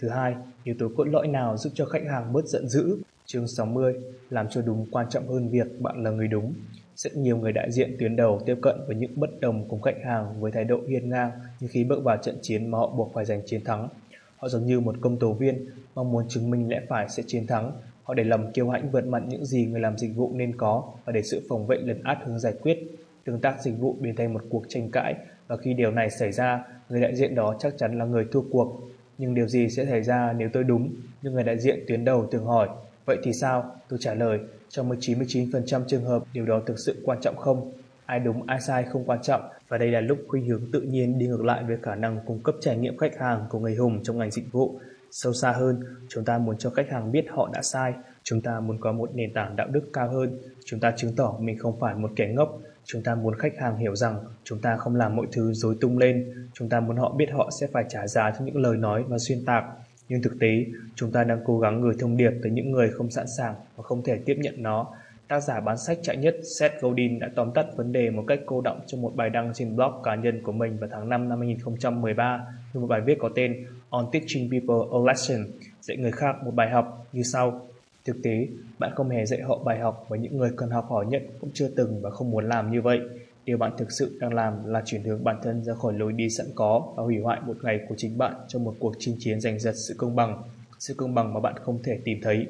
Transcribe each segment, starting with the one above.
Thứ hai, yếu tố cốt lõi nào giúp cho khách hàng bớt giận dữ? Chương 60, làm cho đúng quan trọng hơn việc bạn là người đúng. Rất nhiều người đại diện tuyến đầu tiếp cận với những bất đồng cùng khách hàng với thái độ hiên ngang như khi bước vào trận chiến mà họ buộc phải giành chiến thắng. Họ giống như một công tố viên, mong muốn chứng minh lẽ phải sẽ chiến thắng. Họ để lầm kiêu hãnh vượt mặn những gì người làm dịch vụ nên có và để sự phòng vệ lấn át hướng giải quyết. Tương tác dịch vụ biến thành một cuộc tranh cãi và khi điều này xảy ra, người đại diện đó chắc chắn là người thua cuộc. Nhưng điều gì sẽ xảy ra nếu tôi đúng? Như người đại diện tuyến đầu thường hỏi, vậy thì sao? Tôi trả lời, trong 99% trường hợp điều đó thực sự quan trọng không? Ai đúng ai sai không quan trọng và đây là lúc khuynh hướng tự nhiên đi ngược lại với khả năng cung cấp trải nghiệm khách hàng của người hùng trong ngành dịch vụ. Sâu xa hơn, chúng ta muốn cho khách hàng biết họ đã sai, chúng ta muốn có một nền tảng đạo đức cao hơn, chúng ta chứng tỏ mình không phải một kẻ ngốc, chúng ta muốn khách hàng hiểu rằng chúng ta không làm mọi thứ dối tung lên, chúng ta muốn họ biết họ sẽ phải trả giá cho những lời nói và xuyên tạc. Nhưng thực tế, chúng ta đang cố gắng gửi thông điệp tới những người không sẵn sàng và không thể tiếp nhận nó Tác giả bán sách chạy nhất Seth Godin đã tóm tắt vấn đề một cách cô động trong một bài đăng trên blog cá nhân của mình vào tháng 5 năm 2013 trong một bài viết có tên On Teaching People a Lesson, dạy người khác một bài học như sau. Thực tế, bạn không hề dạy họ bài học và những người cần học hỏi nhất cũng chưa từng và không muốn làm như vậy. Điều bạn thực sự đang làm là chuyển hướng bản thân ra khỏi lối đi sẵn có và hủy hoại một ngày của chính bạn trong một cuộc chinh chiến giành giật sự công bằng, sự công bằng mà bạn không thể tìm thấy.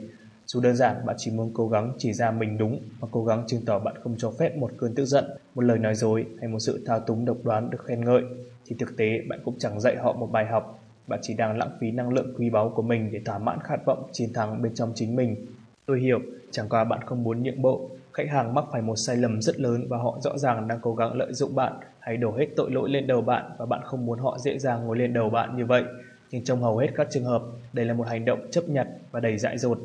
Dù đơn giản bạn chỉ muốn cố gắng chỉ ra mình đúng và cố gắng chứng tỏ bạn không cho phép một cơn tức giận, một lời nói dối hay một sự thao túng độc đoán được khen ngợi, thì thực tế bạn cũng chẳng dạy họ một bài học. Bạn chỉ đang lãng phí năng lượng quý báu của mình để thỏa mãn khát vọng chiến thắng bên trong chính mình. Tôi hiểu, chẳng qua bạn không muốn nhượng bộ. Khách hàng mắc phải một sai lầm rất lớn và họ rõ ràng đang cố gắng lợi dụng bạn hay đổ hết tội lỗi lên đầu bạn và bạn không muốn họ dễ dàng ngồi lên đầu bạn như vậy. Nhưng trong hầu hết các trường hợp, đây là một hành động chấp nhặt và đầy dại dột.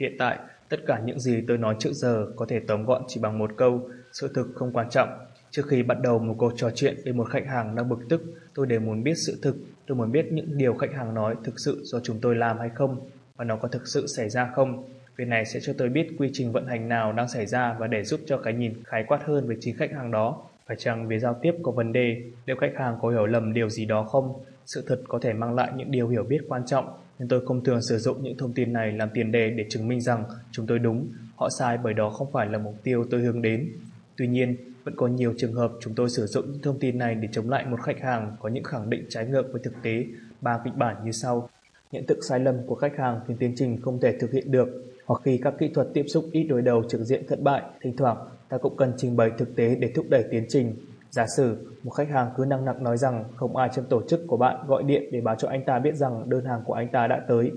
Hiện tại, tất cả những gì tôi nói trước giờ có thể tóm gọn chỉ bằng một câu, sự thực không quan trọng. Trước khi bắt đầu một cuộc trò chuyện với một khách hàng đang bực tức, tôi đều muốn biết sự thực. Tôi muốn biết những điều khách hàng nói thực sự do chúng tôi làm hay không, và nó có thực sự xảy ra không. Việc này sẽ cho tôi biết quy trình vận hành nào đang xảy ra và để giúp cho cái nhìn khái quát hơn về chính khách hàng đó. Phải chăng về giao tiếp có vấn đề, liệu khách hàng có hiểu lầm điều gì đó không? Sự thật có thể mang lại những điều hiểu biết quan trọng nên tôi không thường sử dụng những thông tin này làm tiền đề để chứng minh rằng chúng tôi đúng, họ sai bởi đó không phải là mục tiêu tôi hướng đến. Tuy nhiên, vẫn có nhiều trường hợp chúng tôi sử dụng những thông tin này để chống lại một khách hàng có những khẳng định trái ngược với thực tế, ba kịch bản như sau. Nhận thức sai lầm của khách hàng khiến tiến trình không thể thực hiện được, hoặc khi các kỹ thuật tiếp xúc ít đối đầu trực diện thất bại, thỉnh thoảng ta cũng cần trình bày thực tế để thúc đẩy tiến trình. Giả sử một khách hàng cứ năng nặng nói rằng không ai trong tổ chức của bạn gọi điện để báo cho anh ta biết rằng đơn hàng của anh ta đã tới.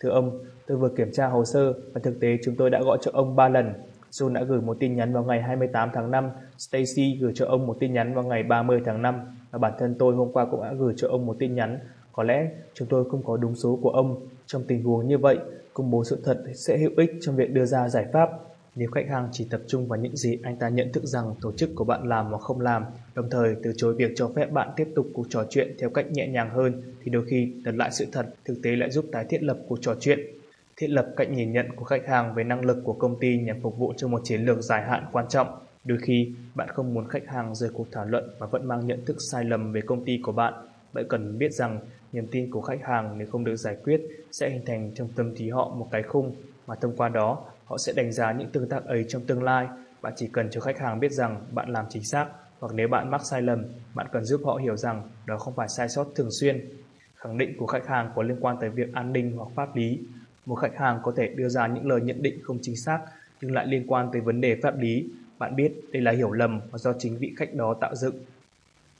Thưa ông, tôi vừa kiểm tra hồ sơ và thực tế chúng tôi đã gọi cho ông 3 lần. John đã gửi một tin nhắn vào ngày 28 tháng 5, Stacy gửi cho ông một tin nhắn vào ngày 30 tháng 5 và bản thân tôi hôm qua cũng đã gửi cho ông một tin nhắn. Có lẽ chúng tôi không có đúng số của ông. Trong tình huống như vậy, công bố sự thật sẽ hữu ích trong việc đưa ra giải pháp nếu khách hàng chỉ tập trung vào những gì anh ta nhận thức rằng tổ chức của bạn làm hoặc không làm, đồng thời từ chối việc cho phép bạn tiếp tục cuộc trò chuyện theo cách nhẹ nhàng hơn, thì đôi khi lật lại sự thật thực tế lại giúp tái thiết lập cuộc trò chuyện. Thiết lập cách nhìn nhận của khách hàng về năng lực của công ty nhằm phục vụ cho một chiến lược dài hạn quan trọng. Đôi khi, bạn không muốn khách hàng rời cuộc thảo luận và vẫn mang nhận thức sai lầm về công ty của bạn. Bạn cần biết rằng niềm tin của khách hàng nếu không được giải quyết sẽ hình thành trong tâm trí họ một cái khung mà thông qua đó Họ sẽ đánh giá những tương tác ấy trong tương lai. Bạn chỉ cần cho khách hàng biết rằng bạn làm chính xác, hoặc nếu bạn mắc sai lầm, bạn cần giúp họ hiểu rằng đó không phải sai sót thường xuyên. Khẳng định của khách hàng có liên quan tới việc an ninh hoặc pháp lý. Một khách hàng có thể đưa ra những lời nhận định không chính xác nhưng lại liên quan tới vấn đề pháp lý. Bạn biết đây là hiểu lầm và do chính vị khách đó tạo dựng.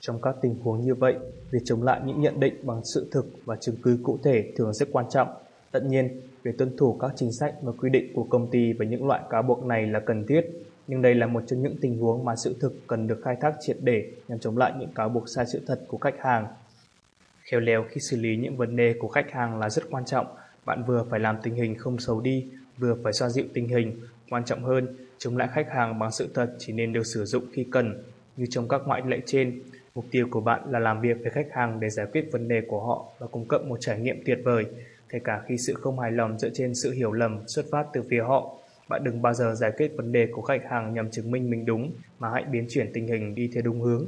Trong các tình huống như vậy, việc chống lại những nhận định bằng sự thực và chứng cứ cụ thể thường rất quan trọng. Tất nhiên, Việc tuân thủ các chính sách và quy định của công ty về những loại cáo buộc này là cần thiết, nhưng đây là một trong những tình huống mà sự thực cần được khai thác triệt để nhằm chống lại những cáo buộc sai sự thật của khách hàng. Khéo léo khi xử lý những vấn đề của khách hàng là rất quan trọng. Bạn vừa phải làm tình hình không xấu đi, vừa phải xoa dịu tình hình. Quan trọng hơn, chống lại khách hàng bằng sự thật chỉ nên được sử dụng khi cần, như trong các ngoại lệ trên. Mục tiêu của bạn là làm việc với khách hàng để giải quyết vấn đề của họ và cung cấp một trải nghiệm tuyệt vời kể cả khi sự không hài lòng dựa trên sự hiểu lầm xuất phát từ phía họ. Bạn đừng bao giờ giải quyết vấn đề của khách hàng nhằm chứng minh mình đúng, mà hãy biến chuyển tình hình đi theo đúng hướng.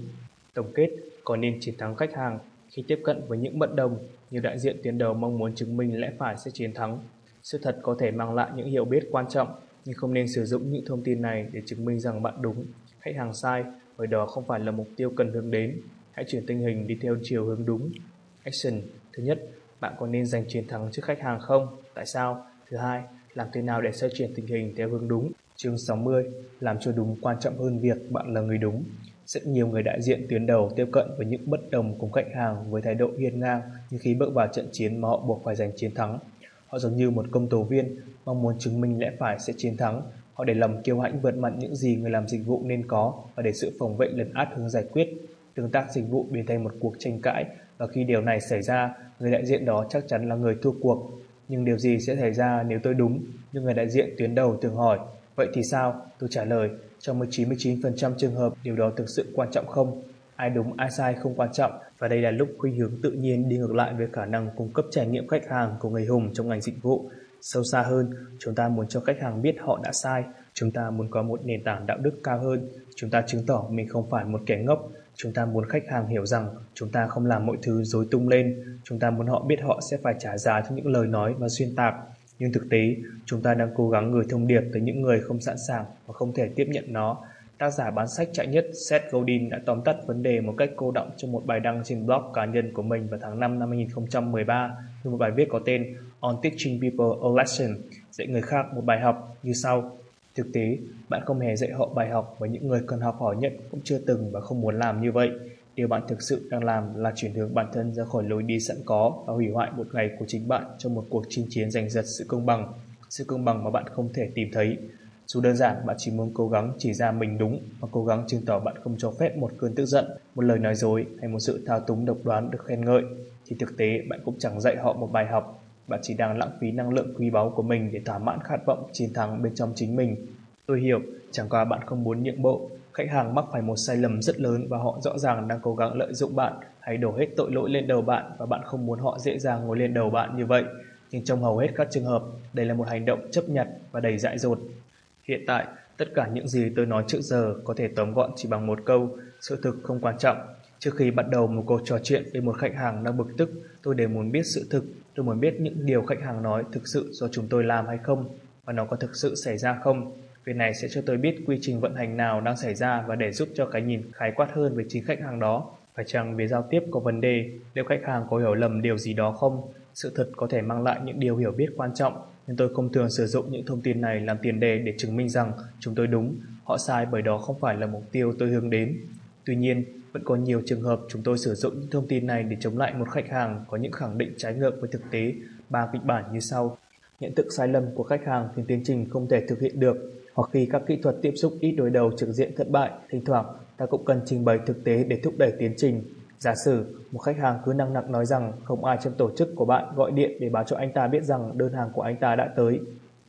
Tổng kết, có nên chiến thắng khách hàng? Khi tiếp cận với những bất đồng, nhiều đại diện tuyến đầu mong muốn chứng minh lẽ phải sẽ chiến thắng. Sự thật có thể mang lại những hiểu biết quan trọng, nhưng không nên sử dụng những thông tin này để chứng minh rằng bạn đúng, khách hàng sai, bởi đó không phải là mục tiêu cần hướng đến. Hãy chuyển tình hình đi theo chiều hướng đúng. Action Thứ nhất, bạn có nên giành chiến thắng trước khách hàng không? Tại sao? Thứ hai, làm thế nào để xoay chuyển tình hình theo hướng đúng? Chương 60 Làm cho đúng quan trọng hơn việc bạn là người đúng. Rất nhiều người đại diện tuyến đầu tiếp cận với những bất đồng cùng khách hàng với thái độ hiên ngang nhưng khi bước vào trận chiến mà họ buộc phải giành chiến thắng. Họ giống như một công tố viên mong muốn chứng minh lẽ phải sẽ chiến thắng. Họ để lầm kiêu hãnh vượt mặt những gì người làm dịch vụ nên có và để sự phòng vệ lấn át hướng giải quyết. Tương tác dịch vụ biến thành một cuộc tranh cãi và khi điều này xảy ra, người đại diện đó chắc chắn là người thua cuộc. Nhưng điều gì sẽ xảy ra nếu tôi đúng? như người đại diện tuyến đầu thường hỏi. Vậy thì sao? Tôi trả lời, trong 99% trường hợp điều đó thực sự quan trọng không? Ai đúng ai sai không quan trọng và đây là lúc khuynh hướng tự nhiên đi ngược lại với khả năng cung cấp trải nghiệm khách hàng của người hùng trong ngành dịch vụ. Sâu xa hơn, chúng ta muốn cho khách hàng biết họ đã sai, chúng ta muốn có một nền tảng đạo đức cao hơn, chúng ta chứng tỏ mình không phải một kẻ ngốc, chúng ta muốn khách hàng hiểu rằng chúng ta không làm mọi thứ dối tung lên, chúng ta muốn họ biết họ sẽ phải trả giá cho những lời nói và xuyên tạc. Nhưng thực tế, chúng ta đang cố gắng gửi thông điệp tới những người không sẵn sàng và không thể tiếp nhận nó. Tác giả bán sách chạy nhất Seth Godin đã tóm tắt vấn đề một cách cô động trong một bài đăng trên blog cá nhân của mình vào tháng 5 năm 2013 như một bài viết có tên On Teaching People a Lesson, dạy người khác một bài học như sau. Thực tế, bạn không hề dạy họ bài học và những người cần học hỏi nhất cũng chưa từng và không muốn làm như vậy. Điều bạn thực sự đang làm là chuyển hướng bản thân ra khỏi lối đi sẵn có và hủy hoại một ngày của chính bạn trong một cuộc chinh chiến giành giật sự công bằng, sự công bằng mà bạn không thể tìm thấy. Dù đơn giản bạn chỉ muốn cố gắng chỉ ra mình đúng và cố gắng chứng tỏ bạn không cho phép một cơn tức giận, một lời nói dối hay một sự thao túng độc đoán được khen ngợi, thì thực tế bạn cũng chẳng dạy họ một bài học. Bạn chỉ đang lãng phí năng lượng quý báu của mình để thỏa mãn khát vọng chiến thắng bên trong chính mình. Tôi hiểu, chẳng qua bạn không muốn nhượng bộ, khách hàng mắc phải một sai lầm rất lớn và họ rõ ràng đang cố gắng lợi dụng bạn hay đổ hết tội lỗi lên đầu bạn và bạn không muốn họ dễ dàng ngồi lên đầu bạn như vậy. Nhưng trong hầu hết các trường hợp, đây là một hành động chấp nhặt và đầy dại dột. Hiện tại, tất cả những gì tôi nói trước giờ có thể tóm gọn chỉ bằng một câu, sự thực không quan trọng. Trước khi bắt đầu một cuộc trò chuyện với một khách hàng đang bực tức, tôi đều muốn biết sự thực, tôi muốn biết những điều khách hàng nói thực sự do chúng tôi làm hay không, và nó có thực sự xảy ra không. Việc này sẽ cho tôi biết quy trình vận hành nào đang xảy ra và để giúp cho cái nhìn khái quát hơn về chính khách hàng đó. Phải chăng về giao tiếp có vấn đề, liệu khách hàng có hiểu lầm điều gì đó không? Sự thật có thể mang lại những điều hiểu biết quan trọng, nhưng tôi không thường sử dụng những thông tin này làm tiền đề để chứng minh rằng chúng tôi đúng, họ sai bởi đó không phải là mục tiêu tôi hướng đến. Tuy nhiên, vẫn có nhiều trường hợp chúng tôi sử dụng những thông tin này để chống lại một khách hàng có những khẳng định trái ngược với thực tế, ba kịch bản như sau. Nhận thức sai lầm của khách hàng khiến tiến trình không thể thực hiện được, hoặc khi các kỹ thuật tiếp xúc ít đối đầu trực diện thất bại, thỉnh thoảng ta cũng cần trình bày thực tế để thúc đẩy tiến trình. Giả sử một khách hàng cứ năng nặng nói rằng không ai trong tổ chức của bạn gọi điện để báo cho anh ta biết rằng đơn hàng của anh ta đã tới.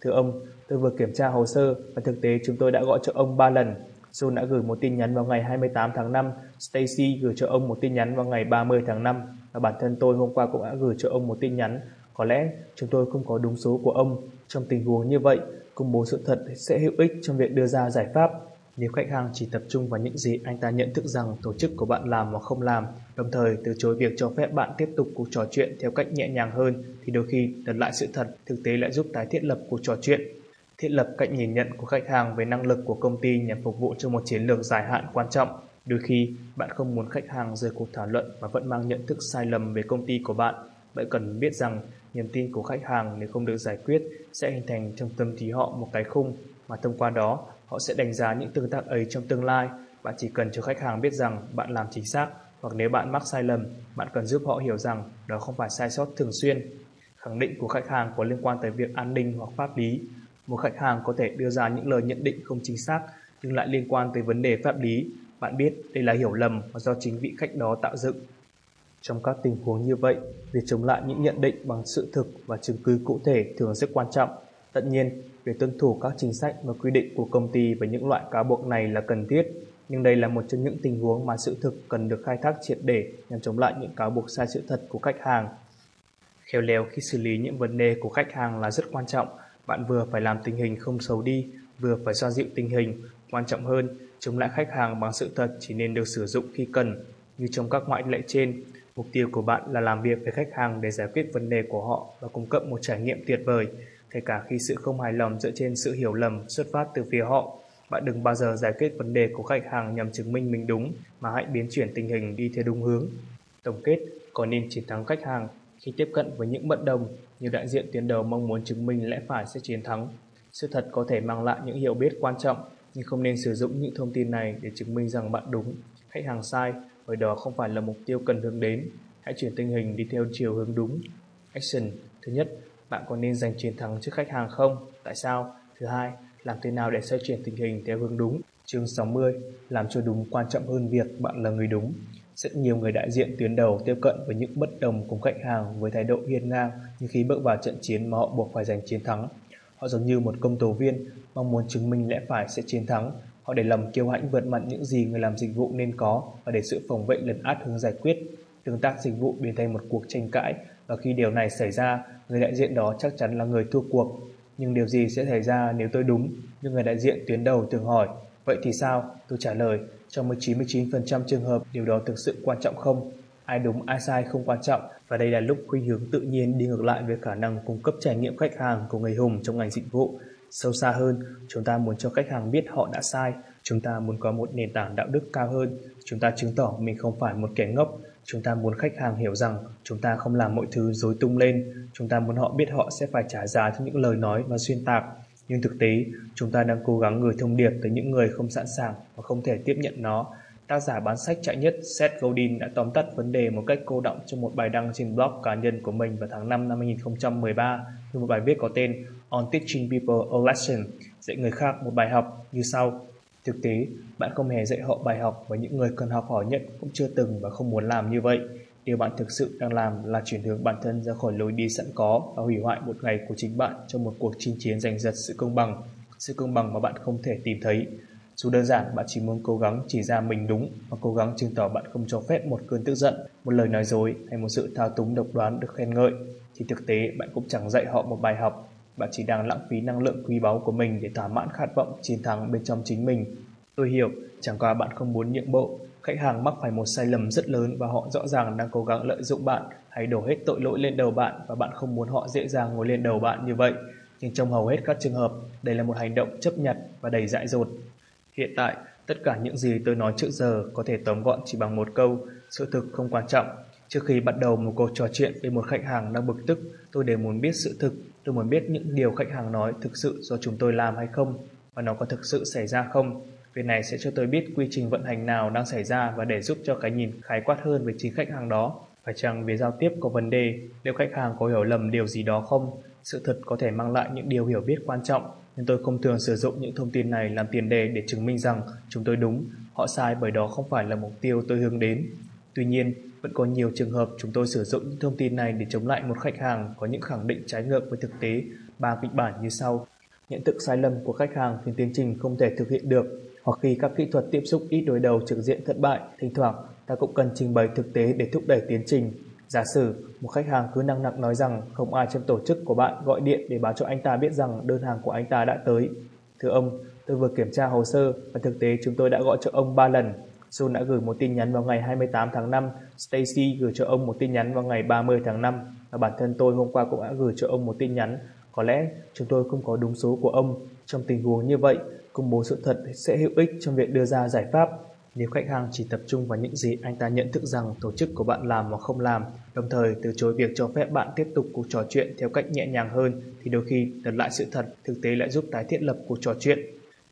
Thưa ông, tôi vừa kiểm tra hồ sơ và thực tế chúng tôi đã gọi cho ông 3 lần. John đã gửi một tin nhắn vào ngày 28 tháng 5, Stacy gửi cho ông một tin nhắn vào ngày 30 tháng 5 và bản thân tôi hôm qua cũng đã gửi cho ông một tin nhắn. Có lẽ chúng tôi không có đúng số của ông. Trong tình huống như vậy, công bố sự thật sẽ hữu ích trong việc đưa ra giải pháp. Nếu khách hàng chỉ tập trung vào những gì anh ta nhận thức rằng tổ chức của bạn làm hoặc không làm, đồng thời từ chối việc cho phép bạn tiếp tục cuộc trò chuyện theo cách nhẹ nhàng hơn, thì đôi khi đặt lại sự thật thực tế lại giúp tái thiết lập cuộc trò chuyện. Thiết lập cách nhìn nhận của khách hàng về năng lực của công ty nhằm phục vụ cho một chiến lược dài hạn quan trọng. Đôi khi, bạn không muốn khách hàng rời cuộc thảo luận mà vẫn mang nhận thức sai lầm về công ty của bạn. Bạn cần biết rằng niềm tin của khách hàng nếu không được giải quyết sẽ hình thành trong tâm trí họ một cái khung mà thông qua đó họ sẽ đánh giá những tương tác ấy trong tương lai. Bạn chỉ cần cho khách hàng biết rằng bạn làm chính xác hoặc nếu bạn mắc sai lầm, bạn cần giúp họ hiểu rằng đó không phải sai sót thường xuyên. Khẳng định của khách hàng có liên quan tới việc an ninh hoặc pháp lý. Một khách hàng có thể đưa ra những lời nhận định không chính xác nhưng lại liên quan tới vấn đề pháp lý. Bạn biết đây là hiểu lầm mà do chính vị khách đó tạo dựng trong các tình huống như vậy, việc chống lại những nhận định bằng sự thực và chứng cứ cụ thể thường rất quan trọng. Tất nhiên, việc tuân thủ các chính sách và quy định của công ty về những loại cáo buộc này là cần thiết, nhưng đây là một trong những tình huống mà sự thực cần được khai thác triệt để nhằm chống lại những cáo buộc sai sự thật của khách hàng. Khéo léo khi xử lý những vấn đề của khách hàng là rất quan trọng. Bạn vừa phải làm tình hình không xấu đi, vừa phải xoa dịu tình hình. Quan trọng hơn, chống lại khách hàng bằng sự thật chỉ nên được sử dụng khi cần, như trong các ngoại lệ trên Mục tiêu của bạn là làm việc với khách hàng để giải quyết vấn đề của họ và cung cấp một trải nghiệm tuyệt vời, kể cả khi sự không hài lòng dựa trên sự hiểu lầm xuất phát từ phía họ. Bạn đừng bao giờ giải quyết vấn đề của khách hàng nhằm chứng minh mình đúng, mà hãy biến chuyển tình hình đi theo đúng hướng. Tổng kết, có nên chiến thắng khách hàng khi tiếp cận với những bất đồng, như đại diện tuyến đầu mong muốn chứng minh lẽ phải sẽ chiến thắng. Sự thật có thể mang lại những hiểu biết quan trọng, nhưng không nên sử dụng những thông tin này để chứng minh rằng bạn đúng, khách hàng sai, bởi đó không phải là mục tiêu cần hướng đến. Hãy chuyển tình hình đi theo chiều hướng đúng. Action Thứ nhất, bạn có nên giành chiến thắng trước khách hàng không? Tại sao? Thứ hai, làm thế nào để xoay chuyển tình hình theo hướng đúng? Chương 60 Làm cho đúng quan trọng hơn việc bạn là người đúng. Rất nhiều người đại diện tuyến đầu tiếp cận với những bất đồng cùng khách hàng với thái độ hiên ngang nhưng khi bước vào trận chiến mà họ buộc phải giành chiến thắng. Họ giống như một công tố viên mong muốn chứng minh lẽ phải sẽ chiến thắng. Họ để lầm kiêu hãnh vượt mặt những gì người làm dịch vụ nên có và để sự phòng vệ lấn át hướng giải quyết. Tương tác dịch vụ biến thành một cuộc tranh cãi và khi điều này xảy ra, người đại diện đó chắc chắn là người thua cuộc. Nhưng điều gì sẽ xảy ra nếu tôi đúng? Như người đại diện tuyến đầu thường hỏi. Vậy thì sao? Tôi trả lời, trong 99% trường hợp điều đó thực sự quan trọng không? Ai đúng ai sai không quan trọng và đây là lúc khuynh hướng tự nhiên đi ngược lại với khả năng cung cấp trải nghiệm khách hàng của người hùng trong ngành dịch vụ. Sâu xa hơn, chúng ta muốn cho khách hàng biết họ đã sai, chúng ta muốn có một nền tảng đạo đức cao hơn, chúng ta chứng tỏ mình không phải một kẻ ngốc, chúng ta muốn khách hàng hiểu rằng chúng ta không làm mọi thứ dối tung lên, chúng ta muốn họ biết họ sẽ phải trả giá cho những lời nói và xuyên tạc. Nhưng thực tế, chúng ta đang cố gắng gửi thông điệp tới những người không sẵn sàng và không thể tiếp nhận nó. Tác giả bán sách chạy nhất Seth Godin đã tóm tắt vấn đề một cách cô động trong một bài đăng trên blog cá nhân của mình vào tháng 5 năm 2013 như một bài viết có tên On Teaching People a Lesson, dạy người khác một bài học như sau. Thực tế, bạn không hề dạy họ bài học và những người cần học hỏi nhất cũng chưa từng và không muốn làm như vậy. Điều bạn thực sự đang làm là chuyển hướng bản thân ra khỏi lối đi sẵn có và hủy hoại một ngày của chính bạn trong một cuộc chinh chiến giành giật sự công bằng, sự công bằng mà bạn không thể tìm thấy. Dù đơn giản bạn chỉ muốn cố gắng chỉ ra mình đúng và cố gắng chứng tỏ bạn không cho phép một cơn tức giận, một lời nói dối hay một sự thao túng độc đoán được khen ngợi, thì thực tế bạn cũng chẳng dạy họ một bài học. Bạn chỉ đang lãng phí năng lượng quý báu của mình để thỏa mãn khát vọng chiến thắng bên trong chính mình. Tôi hiểu, chẳng qua bạn không muốn nhượng bộ, khách hàng mắc phải một sai lầm rất lớn và họ rõ ràng đang cố gắng lợi dụng bạn hay đổ hết tội lỗi lên đầu bạn và bạn không muốn họ dễ dàng ngồi lên đầu bạn như vậy. Nhưng trong hầu hết các trường hợp, đây là một hành động chấp nhặt và đầy dại dột. Hiện tại, tất cả những gì tôi nói trước giờ có thể tóm gọn chỉ bằng một câu, sự thực không quan trọng. Trước khi bắt đầu một cuộc trò chuyện với một khách hàng đang bực tức, tôi đều muốn biết sự thực, tôi muốn biết những điều khách hàng nói thực sự do chúng tôi làm hay không, và nó có thực sự xảy ra không. Việc này sẽ cho tôi biết quy trình vận hành nào đang xảy ra và để giúp cho cái nhìn khái quát hơn về chính khách hàng đó. Phải chăng về giao tiếp có vấn đề, Liệu khách hàng có hiểu lầm điều gì đó không? Sự thật có thể mang lại những điều hiểu biết quan trọng, nhưng tôi không thường sử dụng những thông tin này làm tiền đề để chứng minh rằng chúng tôi đúng, họ sai bởi đó không phải là mục tiêu tôi hướng đến. Tuy nhiên, vẫn có nhiều trường hợp chúng tôi sử dụng những thông tin này để chống lại một khách hàng có những khẳng định trái ngược với thực tế, ba kịch bản như sau. Nhận thức sai lầm của khách hàng khiến tiến trình không thể thực hiện được, hoặc khi các kỹ thuật tiếp xúc ít đối đầu trực diện thất bại, thỉnh thoảng ta cũng cần trình bày thực tế để thúc đẩy tiến trình. Giả sử một khách hàng cứ năng nặng nói rằng không ai trong tổ chức của bạn gọi điện để báo cho anh ta biết rằng đơn hàng của anh ta đã tới. Thưa ông, tôi vừa kiểm tra hồ sơ và thực tế chúng tôi đã gọi cho ông 3 lần. John đã gửi một tin nhắn vào ngày 28 tháng 5, Stacy gửi cho ông một tin nhắn vào ngày 30 tháng 5 và bản thân tôi hôm qua cũng đã gửi cho ông một tin nhắn. Có lẽ chúng tôi không có đúng số của ông. Trong tình huống như vậy, công bố sự thật sẽ hữu ích trong việc đưa ra giải pháp. Nếu khách hàng chỉ tập trung vào những gì anh ta nhận thức rằng tổ chức của bạn làm hoặc không làm, đồng thời từ chối việc cho phép bạn tiếp tục cuộc trò chuyện theo cách nhẹ nhàng hơn, thì đôi khi đặt lại sự thật thực tế lại giúp tái thiết lập cuộc trò chuyện.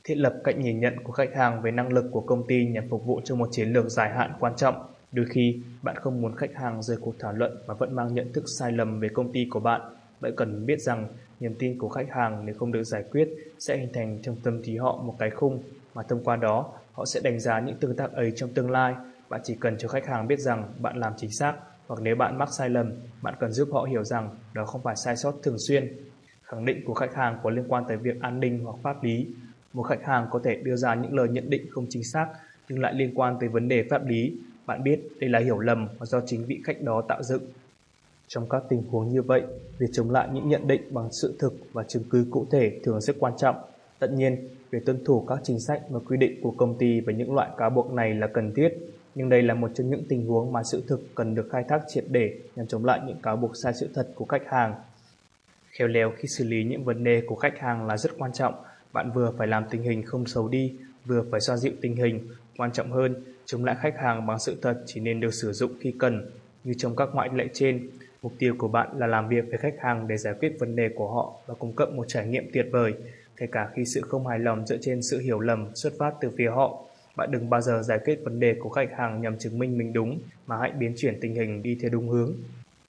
Thiết lập cách nhìn nhận của khách hàng về năng lực của công ty nhằm phục vụ cho một chiến lược dài hạn quan trọng. Đôi khi, bạn không muốn khách hàng rời cuộc thảo luận mà vẫn mang nhận thức sai lầm về công ty của bạn. Bạn cần biết rằng niềm tin của khách hàng nếu không được giải quyết sẽ hình thành trong tâm trí họ một cái khung mà thông qua đó họ sẽ đánh giá những tương tác ấy trong tương lai. Bạn chỉ cần cho khách hàng biết rằng bạn làm chính xác hoặc nếu bạn mắc sai lầm, bạn cần giúp họ hiểu rằng đó không phải sai sót thường xuyên. Khẳng định của khách hàng có liên quan tới việc an ninh hoặc pháp lý. Một khách hàng có thể đưa ra những lời nhận định không chính xác nhưng lại liên quan tới vấn đề pháp lý. Bạn biết đây là hiểu lầm mà do chính vị khách đó tạo dựng. Trong các tình huống như vậy, việc chống lại những nhận định bằng sự thực và chứng cứ cụ thể thường rất quan trọng. Tất nhiên, việc tuân thủ các chính sách và quy định của công ty về những loại cáo buộc này là cần thiết. nhưng đây là một trong những tình huống mà sự thực cần được khai thác triệt để nhằm chống lại những cáo buộc sai sự thật của khách hàng. Khéo léo khi xử lý những vấn đề của khách hàng là rất quan trọng. Bạn vừa phải làm tình hình không xấu đi, vừa phải xoa dịu tình hình. Quan trọng hơn, chống lại khách hàng bằng sự thật chỉ nên được sử dụng khi cần. Như trong các ngoại lệ trên, mục tiêu của bạn là làm việc với khách hàng để giải quyết vấn đề của họ và cung cấp một trải nghiệm tuyệt vời, kể cả khi sự không hài lòng dựa trên sự hiểu lầm xuất phát từ phía họ. Bạn đừng bao giờ giải quyết vấn đề của khách hàng nhằm chứng minh mình đúng, mà hãy biến chuyển tình hình đi theo đúng hướng.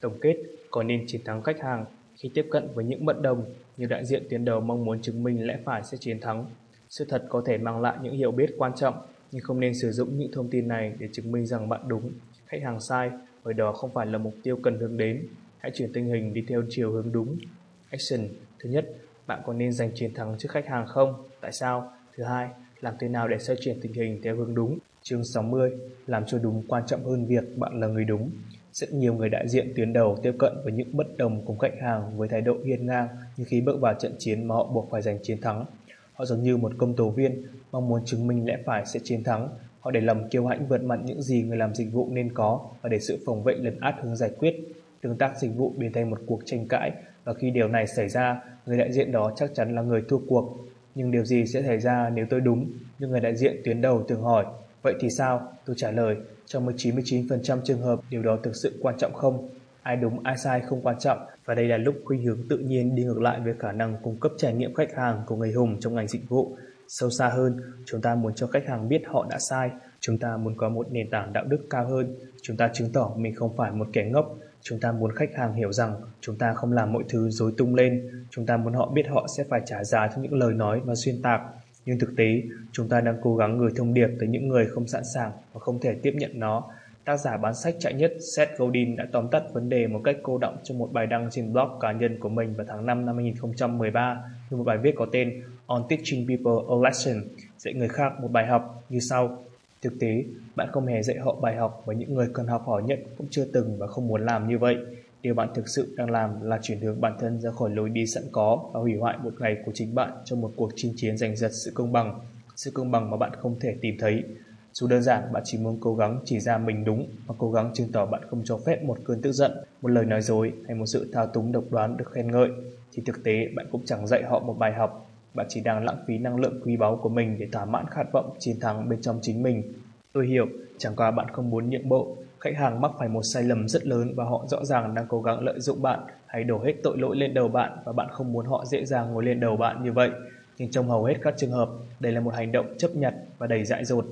Tổng kết, có nên chiến thắng khách hàng khi tiếp cận với những bất đồng, như đại diện tuyến đầu mong muốn chứng minh lẽ phải sẽ chiến thắng. Sự thật có thể mang lại những hiểu biết quan trọng, nhưng không nên sử dụng những thông tin này để chứng minh rằng bạn đúng, khách hàng sai, bởi đó không phải là mục tiêu cần hướng đến. Hãy chuyển tình hình đi theo chiều hướng đúng. Action Thứ nhất, bạn có nên giành chiến thắng trước khách hàng không? Tại sao? Thứ hai, làm thế nào để xoay chuyển tình hình theo hướng đúng? Chương 60 Làm cho đúng quan trọng hơn việc bạn là người đúng. Rất nhiều người đại diện tuyến đầu tiếp cận với những bất đồng cùng khách hàng với thái độ hiên ngang nhưng khi bước vào trận chiến mà họ buộc phải giành chiến thắng. Họ giống như một công tố viên mong muốn chứng minh lẽ phải sẽ chiến thắng. Họ để lầm kiêu hãnh vượt mặt những gì người làm dịch vụ nên có và để sự phòng vệ lấn át hướng giải quyết. Tương tác dịch vụ biến thành một cuộc tranh cãi và khi điều này xảy ra, người đại diện đó chắc chắn là người thua cuộc. Nhưng điều gì sẽ xảy ra nếu tôi đúng? Nhưng người đại diện tuyến đầu thường hỏi, vậy thì sao? Tôi trả lời, trong 99% trường hợp điều đó thực sự quan trọng không? Ai đúng ai sai không quan trọng và đây là lúc khuynh hướng tự nhiên đi ngược lại với khả năng cung cấp trải nghiệm khách hàng của người hùng trong ngành dịch vụ. Sâu xa hơn, chúng ta muốn cho khách hàng biết họ đã sai, chúng ta muốn có một nền tảng đạo đức cao hơn, chúng ta chứng tỏ mình không phải một kẻ ngốc, chúng ta muốn khách hàng hiểu rằng chúng ta không làm mọi thứ dối tung lên, chúng ta muốn họ biết họ sẽ phải trả giá cho những lời nói và xuyên tạc. Nhưng thực tế, chúng ta đang cố gắng gửi thông điệp tới những người không sẵn sàng và không thể tiếp nhận nó. Tác giả bán sách chạy nhất Seth Godin đã tóm tắt vấn đề một cách cô động trong một bài đăng trên blog cá nhân của mình vào tháng 5 năm 2013 như một bài viết có tên On Teaching People a Lesson, dạy người khác một bài học như sau. Thực tế, bạn không hề dạy họ bài học và những người cần học hỏi nhất cũng chưa từng và không muốn làm như vậy. Điều bạn thực sự đang làm là chuyển hướng bản thân ra khỏi lối đi sẵn có và hủy hoại một ngày của chính bạn trong một cuộc chinh chiến giành giật sự công bằng, sự công bằng mà bạn không thể tìm thấy. Dù đơn giản bạn chỉ muốn cố gắng chỉ ra mình đúng và cố gắng chứng tỏ bạn không cho phép một cơn tức giận, một lời nói dối hay một sự thao túng độc đoán được khen ngợi, thì thực tế bạn cũng chẳng dạy họ một bài học. Bạn chỉ đang lãng phí năng lượng quý báu của mình để thỏa mãn khát vọng chiến thắng bên trong chính mình. Tôi hiểu, chẳng qua bạn không muốn nhượng bộ, khách hàng mắc phải một sai lầm rất lớn và họ rõ ràng đang cố gắng lợi dụng bạn hay đổ hết tội lỗi lên đầu bạn và bạn không muốn họ dễ dàng ngồi lên đầu bạn như vậy. Nhưng trong hầu hết các trường hợp, đây là một hành động chấp nhặt và đầy dại dột.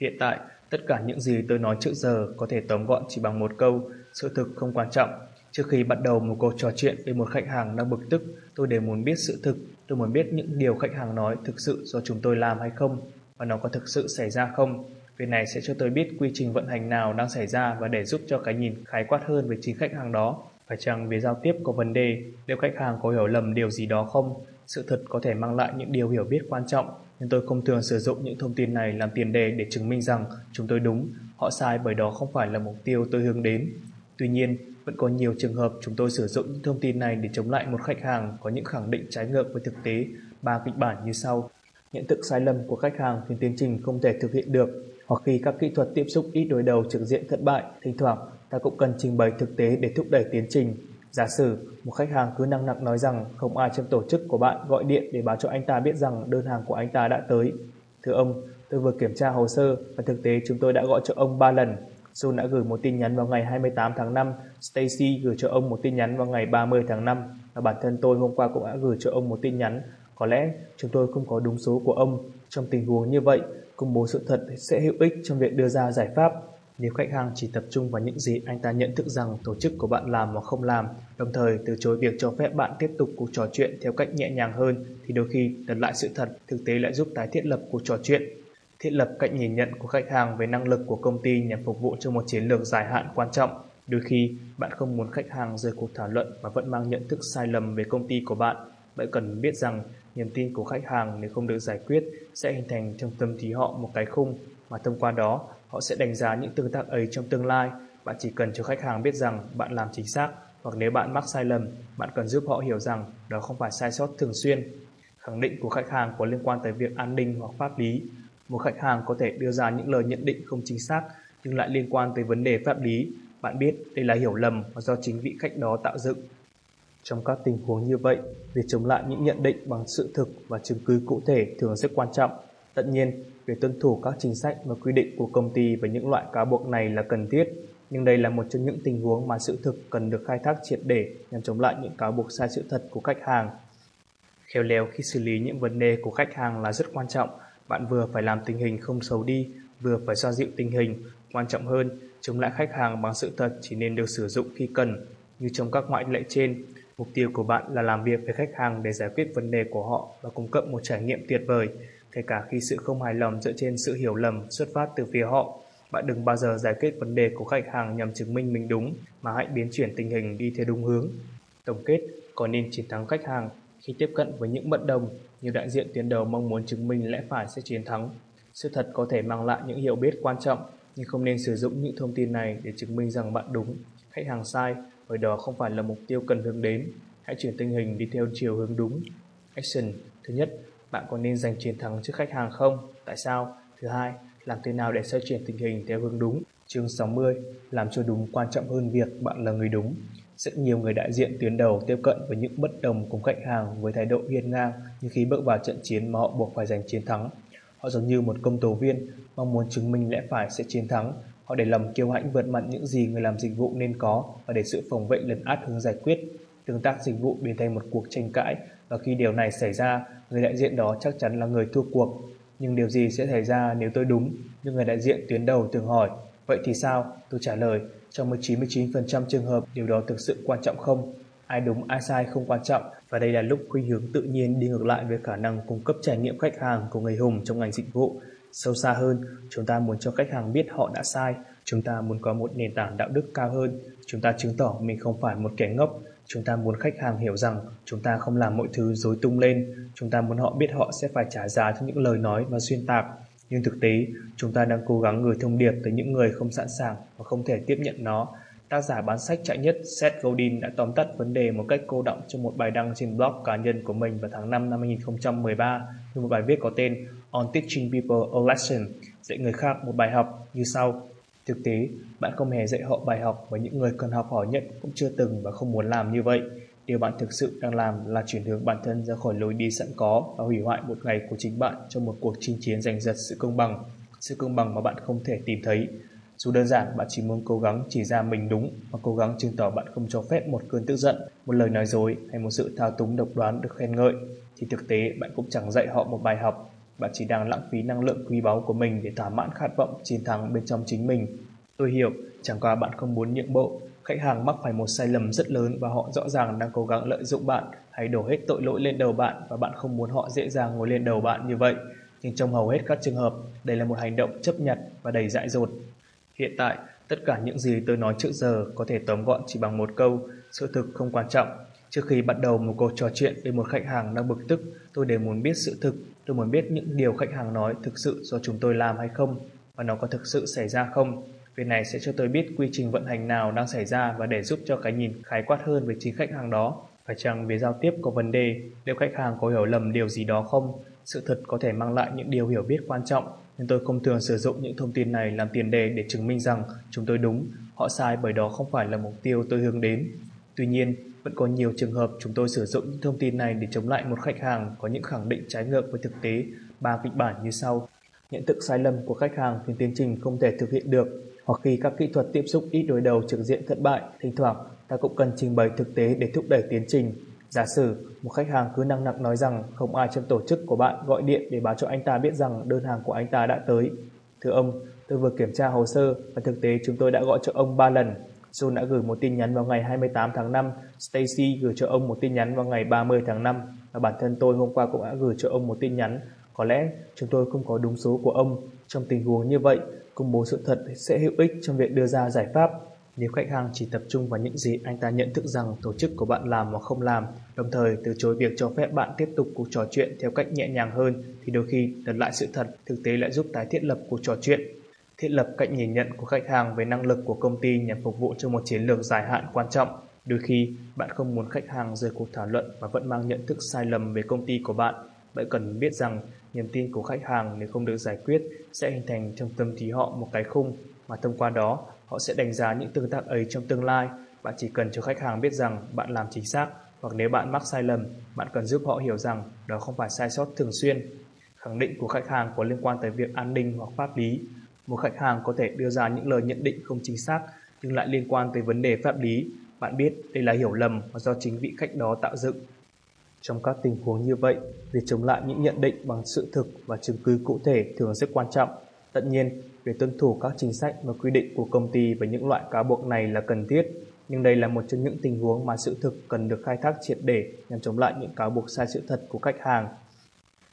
Hiện tại, tất cả những gì tôi nói trước giờ có thể tóm gọn chỉ bằng một câu, sự thực không quan trọng. Trước khi bắt đầu một cuộc trò chuyện với một khách hàng đang bực tức, tôi đều muốn biết sự thực. Tôi muốn biết những điều khách hàng nói thực sự do chúng tôi làm hay không, và nó có thực sự xảy ra không. Việc này sẽ cho tôi biết quy trình vận hành nào đang xảy ra và để giúp cho cái nhìn khái quát hơn về chính khách hàng đó. Phải chăng việc giao tiếp có vấn đề, liệu khách hàng có hiểu lầm điều gì đó không? Sự thật có thể mang lại những điều hiểu biết quan trọng, nhưng tôi không thường sử dụng những thông tin này làm tiền đề để chứng minh rằng chúng tôi đúng, họ sai bởi đó không phải là mục tiêu tôi hướng đến. Tuy nhiên, vẫn có nhiều trường hợp chúng tôi sử dụng những thông tin này để chống lại một khách hàng có những khẳng định trái ngược với thực tế. Ba kịch bản như sau. Nhận thức sai lầm của khách hàng khiến tiến trình không thể thực hiện được, hoặc khi các kỹ thuật tiếp xúc ít đối đầu trực diện thất bại, thỉnh thoảng ta cũng cần trình bày thực tế để thúc đẩy tiến trình. Giả sử một khách hàng cứ năng nặc nói rằng không ai trong tổ chức của bạn gọi điện để báo cho anh ta biết rằng đơn hàng của anh ta đã tới. Thưa ông, tôi vừa kiểm tra hồ sơ và thực tế chúng tôi đã gọi cho ông 3 lần. John đã gửi một tin nhắn vào ngày 28 tháng 5, Stacy gửi cho ông một tin nhắn vào ngày 30 tháng 5 và bản thân tôi hôm qua cũng đã gửi cho ông một tin nhắn. Có lẽ chúng tôi không có đúng số của ông. Trong tình huống như vậy, công bố sự thật sẽ hữu ích trong việc đưa ra giải pháp. Nếu khách hàng chỉ tập trung vào những gì anh ta nhận thức rằng tổ chức của bạn làm hoặc không làm, đồng thời từ chối việc cho phép bạn tiếp tục cuộc trò chuyện theo cách nhẹ nhàng hơn, thì đôi khi lật lại sự thật thực tế lại giúp tái thiết lập cuộc trò chuyện. Thiết lập cách nhìn nhận của khách hàng về năng lực của công ty nhằm phục vụ cho một chiến lược dài hạn quan trọng. Đôi khi, bạn không muốn khách hàng rời cuộc thảo luận mà vẫn mang nhận thức sai lầm về công ty của bạn. Bạn cần biết rằng niềm tin của khách hàng nếu không được giải quyết sẽ hình thành trong tâm trí họ một cái khung mà thông qua đó họ sẽ đánh giá những tương tác ấy trong tương lai. Bạn chỉ cần cho khách hàng biết rằng bạn làm chính xác hoặc nếu bạn mắc sai lầm, bạn cần giúp họ hiểu rằng đó không phải sai sót thường xuyên. Khẳng định của khách hàng có liên quan tới việc an ninh hoặc pháp lý. Một khách hàng có thể đưa ra những lời nhận định không chính xác nhưng lại liên quan tới vấn đề pháp lý. Bạn biết đây là hiểu lầm do chính vị khách đó tạo dựng. Trong các tình huống như vậy, việc chống lại những nhận định bằng sự thực và chứng cứ cụ thể thường rất quan trọng. Tất nhiên, việc tuân thủ các chính sách và quy định của công ty về những loại cáo buộc này là cần thiết, nhưng đây là một trong những tình huống mà sự thực cần được khai thác triệt để nhằm chống lại những cáo buộc sai sự thật của khách hàng. Khéo léo khi xử lý những vấn đề của khách hàng là rất quan trọng. Bạn vừa phải làm tình hình không xấu đi, vừa phải xoa dịu tình hình. Quan trọng hơn, chống lại khách hàng bằng sự thật chỉ nên được sử dụng khi cần. Như trong các ngoại lệ trên, mục tiêu của bạn là làm việc với khách hàng để giải quyết vấn đề của họ và cung cấp một trải nghiệm tuyệt vời, kể cả khi sự không hài lòng dựa trên sự hiểu lầm xuất phát từ phía họ. Bạn đừng bao giờ giải quyết vấn đề của khách hàng nhằm chứng minh mình đúng, mà hãy biến chuyển tình hình đi theo đúng hướng. Tổng kết, có nên chiến thắng khách hàng khi tiếp cận với những bất đồng, nhiều đại diện tuyến đầu mong muốn chứng minh lẽ phải sẽ chiến thắng. Sự thật có thể mang lại những hiểu biết quan trọng, nhưng không nên sử dụng những thông tin này để chứng minh rằng bạn đúng. Khách hàng sai, bởi đó không phải là mục tiêu cần hướng đến. Hãy chuyển tình hình đi theo chiều hướng đúng. Action Thứ nhất, bạn có nên giành chiến thắng trước khách hàng không? Tại sao? Thứ hai, làm thế nào để xoay chuyển tình hình theo hướng đúng? Chương 60 Làm cho đúng quan trọng hơn việc bạn là người đúng. Rất nhiều người đại diện tuyến đầu tiếp cận với những bất đồng cùng khách hàng với thái độ hiên ngang như khi bước vào trận chiến mà họ buộc phải giành chiến thắng. Họ giống như một công tố viên, mong muốn chứng minh lẽ phải sẽ chiến thắng. Họ để lòng kiêu hãnh vượt mặt những gì người làm dịch vụ nên có và để sự phòng vệ lấn át hướng giải quyết. Tương tác dịch vụ biến thành một cuộc tranh cãi và khi điều này xảy ra, người đại diện đó chắc chắn là người thua cuộc. Nhưng điều gì sẽ xảy ra nếu tôi đúng? Nhưng người đại diện tuyến đầu thường hỏi, vậy thì sao? Tôi trả lời, trong 99% trường hợp điều đó thực sự quan trọng không? Ai đúng ai sai không quan trọng và đây là lúc khuynh hướng tự nhiên đi ngược lại với khả năng cung cấp trải nghiệm khách hàng của người hùng trong ngành dịch vụ. Sâu xa hơn, chúng ta muốn cho khách hàng biết họ đã sai, chúng ta muốn có một nền tảng đạo đức cao hơn, chúng ta chứng tỏ mình không phải một kẻ ngốc, chúng ta muốn khách hàng hiểu rằng chúng ta không làm mọi thứ dối tung lên, chúng ta muốn họ biết họ sẽ phải trả giá cho những lời nói và xuyên tạc. Nhưng thực tế, chúng ta đang cố gắng gửi thông điệp tới những người không sẵn sàng và không thể tiếp nhận nó. Tác giả bán sách chạy nhất Seth Godin đã tóm tắt vấn đề một cách cô động trong một bài đăng trên blog cá nhân của mình vào tháng 5 năm 2013 như một bài viết có tên On Teaching People a Lesson, dạy người khác một bài học như sau. Thực tế, bạn không hề dạy họ bài học và những người cần học hỏi nhất cũng chưa từng và không muốn làm như vậy. Điều bạn thực sự đang làm là chuyển hướng bản thân ra khỏi lối đi sẵn có và hủy hoại một ngày của chính bạn trong một cuộc chinh chiến giành giật sự công bằng, sự công bằng mà bạn không thể tìm thấy. Dù đơn giản bạn chỉ muốn cố gắng chỉ ra mình đúng và cố gắng chứng tỏ bạn không cho phép một cơn tức giận, một lời nói dối hay một sự thao túng độc đoán được khen ngợi, thì thực tế bạn cũng chẳng dạy họ một bài học. Bạn chỉ đang lãng phí năng lượng quý báu của mình để thỏa mãn khát vọng chiến thắng bên trong chính mình. Tôi hiểu, chẳng qua bạn không muốn nhượng bộ, khách hàng mắc phải một sai lầm rất lớn và họ rõ ràng đang cố gắng lợi dụng bạn hay đổ hết tội lỗi lên đầu bạn và bạn không muốn họ dễ dàng ngồi lên đầu bạn như vậy. Nhưng trong hầu hết các trường hợp, đây là một hành động chấp nhặt và đầy dại dột. Hiện tại, tất cả những gì tôi nói trước giờ có thể tóm gọn chỉ bằng một câu, sự thực không quan trọng. Trước khi bắt đầu một cuộc trò chuyện với một khách hàng đang bực tức, tôi đều muốn biết sự thực, tôi muốn biết những điều khách hàng nói thực sự do chúng tôi làm hay không, và nó có thực sự xảy ra không. Việc này sẽ cho tôi biết quy trình vận hành nào đang xảy ra và để giúp cho cái nhìn khái quát hơn về chính khách hàng đó. Phải chăng về giao tiếp có vấn đề, liệu khách hàng có hiểu lầm điều gì đó không? Sự thật có thể mang lại những điều hiểu biết quan trọng, nhưng tôi không thường sử dụng những thông tin này làm tiền đề để chứng minh rằng chúng tôi đúng, họ sai bởi đó không phải là mục tiêu tôi hướng đến. Tuy nhiên, vẫn có nhiều trường hợp chúng tôi sử dụng những thông tin này để chống lại một khách hàng có những khẳng định trái ngược với thực tế. Ba kịch bản như sau. Nhận thức sai lầm của khách hàng khiến tiến trình không thể thực hiện được, hoặc khi các kỹ thuật tiếp xúc ít đối đầu trực diện thất bại, thỉnh thoảng ta cũng cần trình bày thực tế để thúc đẩy tiến trình. Giả sử một khách hàng cứ năng nặc nói rằng không ai trong tổ chức của bạn gọi điện để báo cho anh ta biết rằng đơn hàng của anh ta đã tới. Thưa ông, tôi vừa kiểm tra hồ sơ và thực tế chúng tôi đã gọi cho ông 3 lần. John đã gửi một tin nhắn vào ngày 28 tháng 5, Stacy gửi cho ông một tin nhắn vào ngày 30 tháng 5 và bản thân tôi hôm qua cũng đã gửi cho ông một tin nhắn. Có lẽ chúng tôi không có đúng số của ông. Trong tình huống như vậy, công bố sự thật sẽ hữu ích trong việc đưa ra giải pháp. Nếu khách hàng chỉ tập trung vào những gì anh ta nhận thức rằng tổ chức của bạn làm hoặc không làm, đồng thời từ chối việc cho phép bạn tiếp tục cuộc trò chuyện theo cách nhẹ nhàng hơn, thì đôi khi lật lại sự thật thực tế lại giúp tái thiết lập cuộc trò chuyện. Thiết lập cạnh nhìn nhận của khách hàng về năng lực của công ty nhằm phục vụ cho một chiến lược dài hạn quan trọng. Đôi khi, bạn không muốn khách hàng rời cuộc thảo luận và vẫn mang nhận thức sai lầm về công ty của bạn. Bạn cần biết rằng niềm tin của khách hàng nếu không được giải quyết sẽ hình thành trong tâm trí họ một cái khung mà thông qua đó họ sẽ đánh giá những tương tác ấy trong tương lai. Bạn chỉ cần cho khách hàng biết rằng bạn làm chính xác hoặc nếu bạn mắc sai lầm, bạn cần giúp họ hiểu rằng đó không phải sai sót thường xuyên. Khẳng định của khách hàng có liên quan tới việc an ninh hoặc pháp lý. Một khách hàng có thể đưa ra những lời nhận định không chính xác nhưng lại liên quan tới vấn đề pháp lý. Bạn biết đây là hiểu lầm mà do chính vị khách đó tạo dựng. Trong các tình huống như vậy, việc chống lại những nhận định bằng sự thực và chứng cứ cụ thể thường rất quan trọng. Tất nhiên, việc tuân thủ các chính sách và quy định của công ty về những loại cáo buộc này là cần thiết, nhưng đây là một trong những tình huống mà sự thực cần được khai thác triệt để nhằm chống lại những cáo buộc sai sự thật của khách hàng.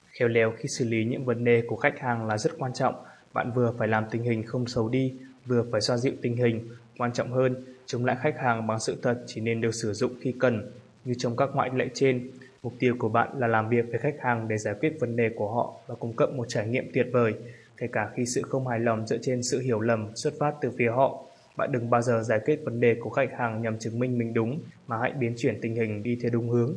Khéo léo khi xử lý những vấn đề của khách hàng là rất quan trọng. Bạn vừa phải làm tình hình không xấu đi, vừa phải xoa dịu tình hình. Quan trọng hơn, chống lại khách hàng bằng sự thật chỉ nên được sử dụng khi cần. Như trong các ngoại lệ trên, mục tiêu của bạn là làm việc với khách hàng để giải quyết vấn đề của họ và cung cấp một trải nghiệm tuyệt vời, kể cả khi sự không hài lòng dựa trên sự hiểu lầm xuất phát từ phía họ. Bạn đừng bao giờ giải quyết vấn đề của khách hàng nhằm chứng minh mình đúng, mà hãy biến chuyển tình hình đi theo đúng hướng.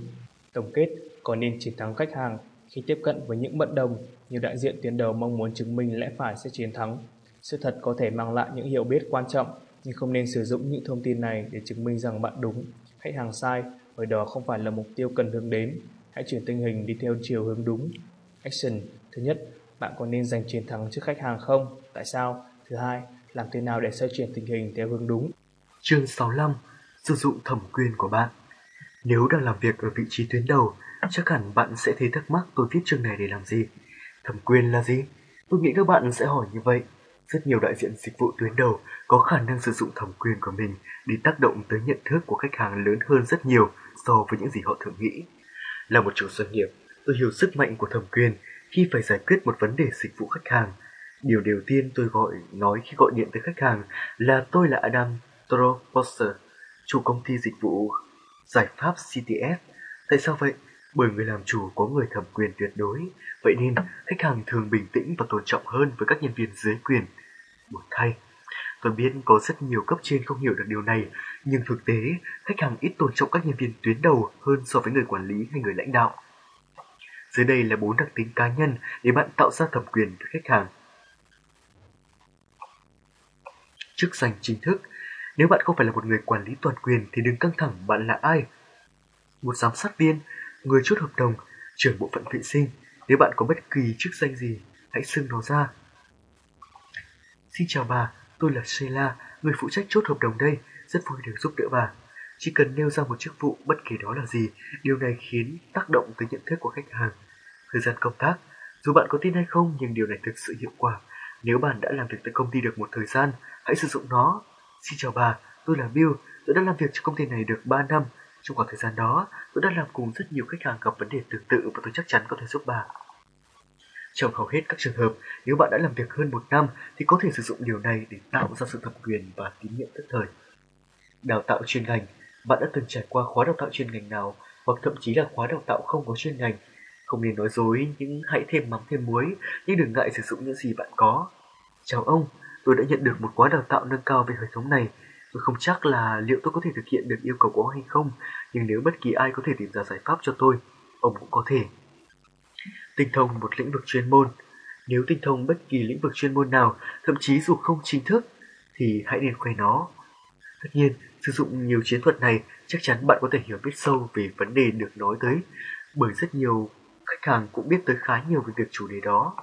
Tổng kết, có nên chiến thắng khách hàng khi tiếp cận với những bận đồng, nhiều đại diện tuyến đầu mong muốn chứng minh lẽ phải sẽ chiến thắng. Sự thật có thể mang lại những hiểu biết quan trọng, nhưng không nên sử dụng những thông tin này để chứng minh rằng bạn đúng, khách hàng sai, bởi đó không phải là mục tiêu cần hướng đến. Hãy chuyển tình hình đi theo chiều hướng đúng. Action Thứ nhất, bạn có nên giành chiến thắng trước khách hàng không? Tại sao? Thứ hai, làm thế nào để xoay chuyển tình hình theo hướng đúng? Chương 65 Sử dụng thẩm quyền của bạn Nếu đang làm việc ở vị trí tuyến đầu, chắc hẳn bạn sẽ thấy thắc mắc tôi viết chương này để làm gì. Thẩm quyền là gì? Tôi nghĩ các bạn sẽ hỏi như vậy. Rất nhiều đại diện dịch vụ tuyến đầu có khả năng sử dụng thẩm quyền của mình để tác động tới nhận thức của khách hàng lớn hơn rất nhiều so với những gì họ thường nghĩ. Là một chủ doanh nghiệp, tôi hiểu sức mạnh của thẩm quyền khi phải giải quyết một vấn đề dịch vụ khách hàng. Điều đầu tiên tôi gọi nói khi gọi điện tới khách hàng là tôi là Adam Troposter, chủ công ty dịch vụ giải pháp CTS. Tại sao vậy? Bởi người làm chủ có người thẩm quyền tuyệt đối, vậy nên khách hàng thường bình tĩnh và tôn trọng hơn với các nhân viên dưới quyền. Buồn thay, tôi biết có rất nhiều cấp trên không hiểu được điều này, nhưng thực tế khách hàng ít tôn trọng các nhân viên tuyến đầu hơn so với người quản lý hay người lãnh đạo. Dưới đây là bốn đặc tính cá nhân để bạn tạo ra thẩm quyền với khách hàng. Chức danh chính thức Nếu bạn không phải là một người quản lý toàn quyền thì đừng căng thẳng bạn là ai. Một giám sát viên, người chốt hợp đồng, trưởng bộ phận vệ sinh. Nếu bạn có bất kỳ chức danh gì, hãy xưng nó ra. Xin chào bà, tôi là Sheila, người phụ trách chốt hợp đồng đây, rất vui được giúp đỡ bà. Chỉ cần nêu ra một chức vụ bất kỳ đó là gì, điều này khiến tác động tới nhận thức của khách hàng. Thời gian công tác, dù bạn có tin hay không nhưng điều này thực sự hiệu quả. Nếu bạn đã làm việc tại công ty được một thời gian, hãy sử dụng nó. Xin chào bà, tôi là Bill, tôi đã làm việc cho công ty này được 3 năm. Trong khoảng thời gian đó, tôi đã làm cùng rất nhiều khách hàng gặp vấn đề tương tự và tôi chắc chắn có thể giúp bà. Trong hầu hết các trường hợp, nếu bạn đã làm việc hơn một năm thì có thể sử dụng điều này để tạo ra sự thẩm quyền và tín nhiệm tức thời. Đào tạo chuyên ngành Bạn đã từng trải qua khóa đào tạo chuyên ngành nào hoặc thậm chí là khóa đào tạo không có chuyên ngành. Không nên nói dối, nhưng hãy thêm mắm thêm muối, nhưng đừng ngại sử dụng những gì bạn có. Chào ông, tôi đã nhận được một khóa đào tạo nâng cao về hệ thống này. Tôi không chắc là liệu tôi có thể thực hiện được yêu cầu của ông hay không, nhưng nếu bất kỳ ai có thể tìm ra giải pháp cho tôi, ông cũng có thể. Tinh thông một lĩnh vực chuyên môn. Nếu tinh thông bất kỳ lĩnh vực chuyên môn nào, thậm chí dù không chính thức, thì hãy nên khoe nó. Tất nhiên, sử dụng nhiều chiến thuật này, chắc chắn bạn có thể hiểu biết sâu về vấn đề được nói tới, bởi rất nhiều khách hàng cũng biết tới khá nhiều về việc chủ đề đó.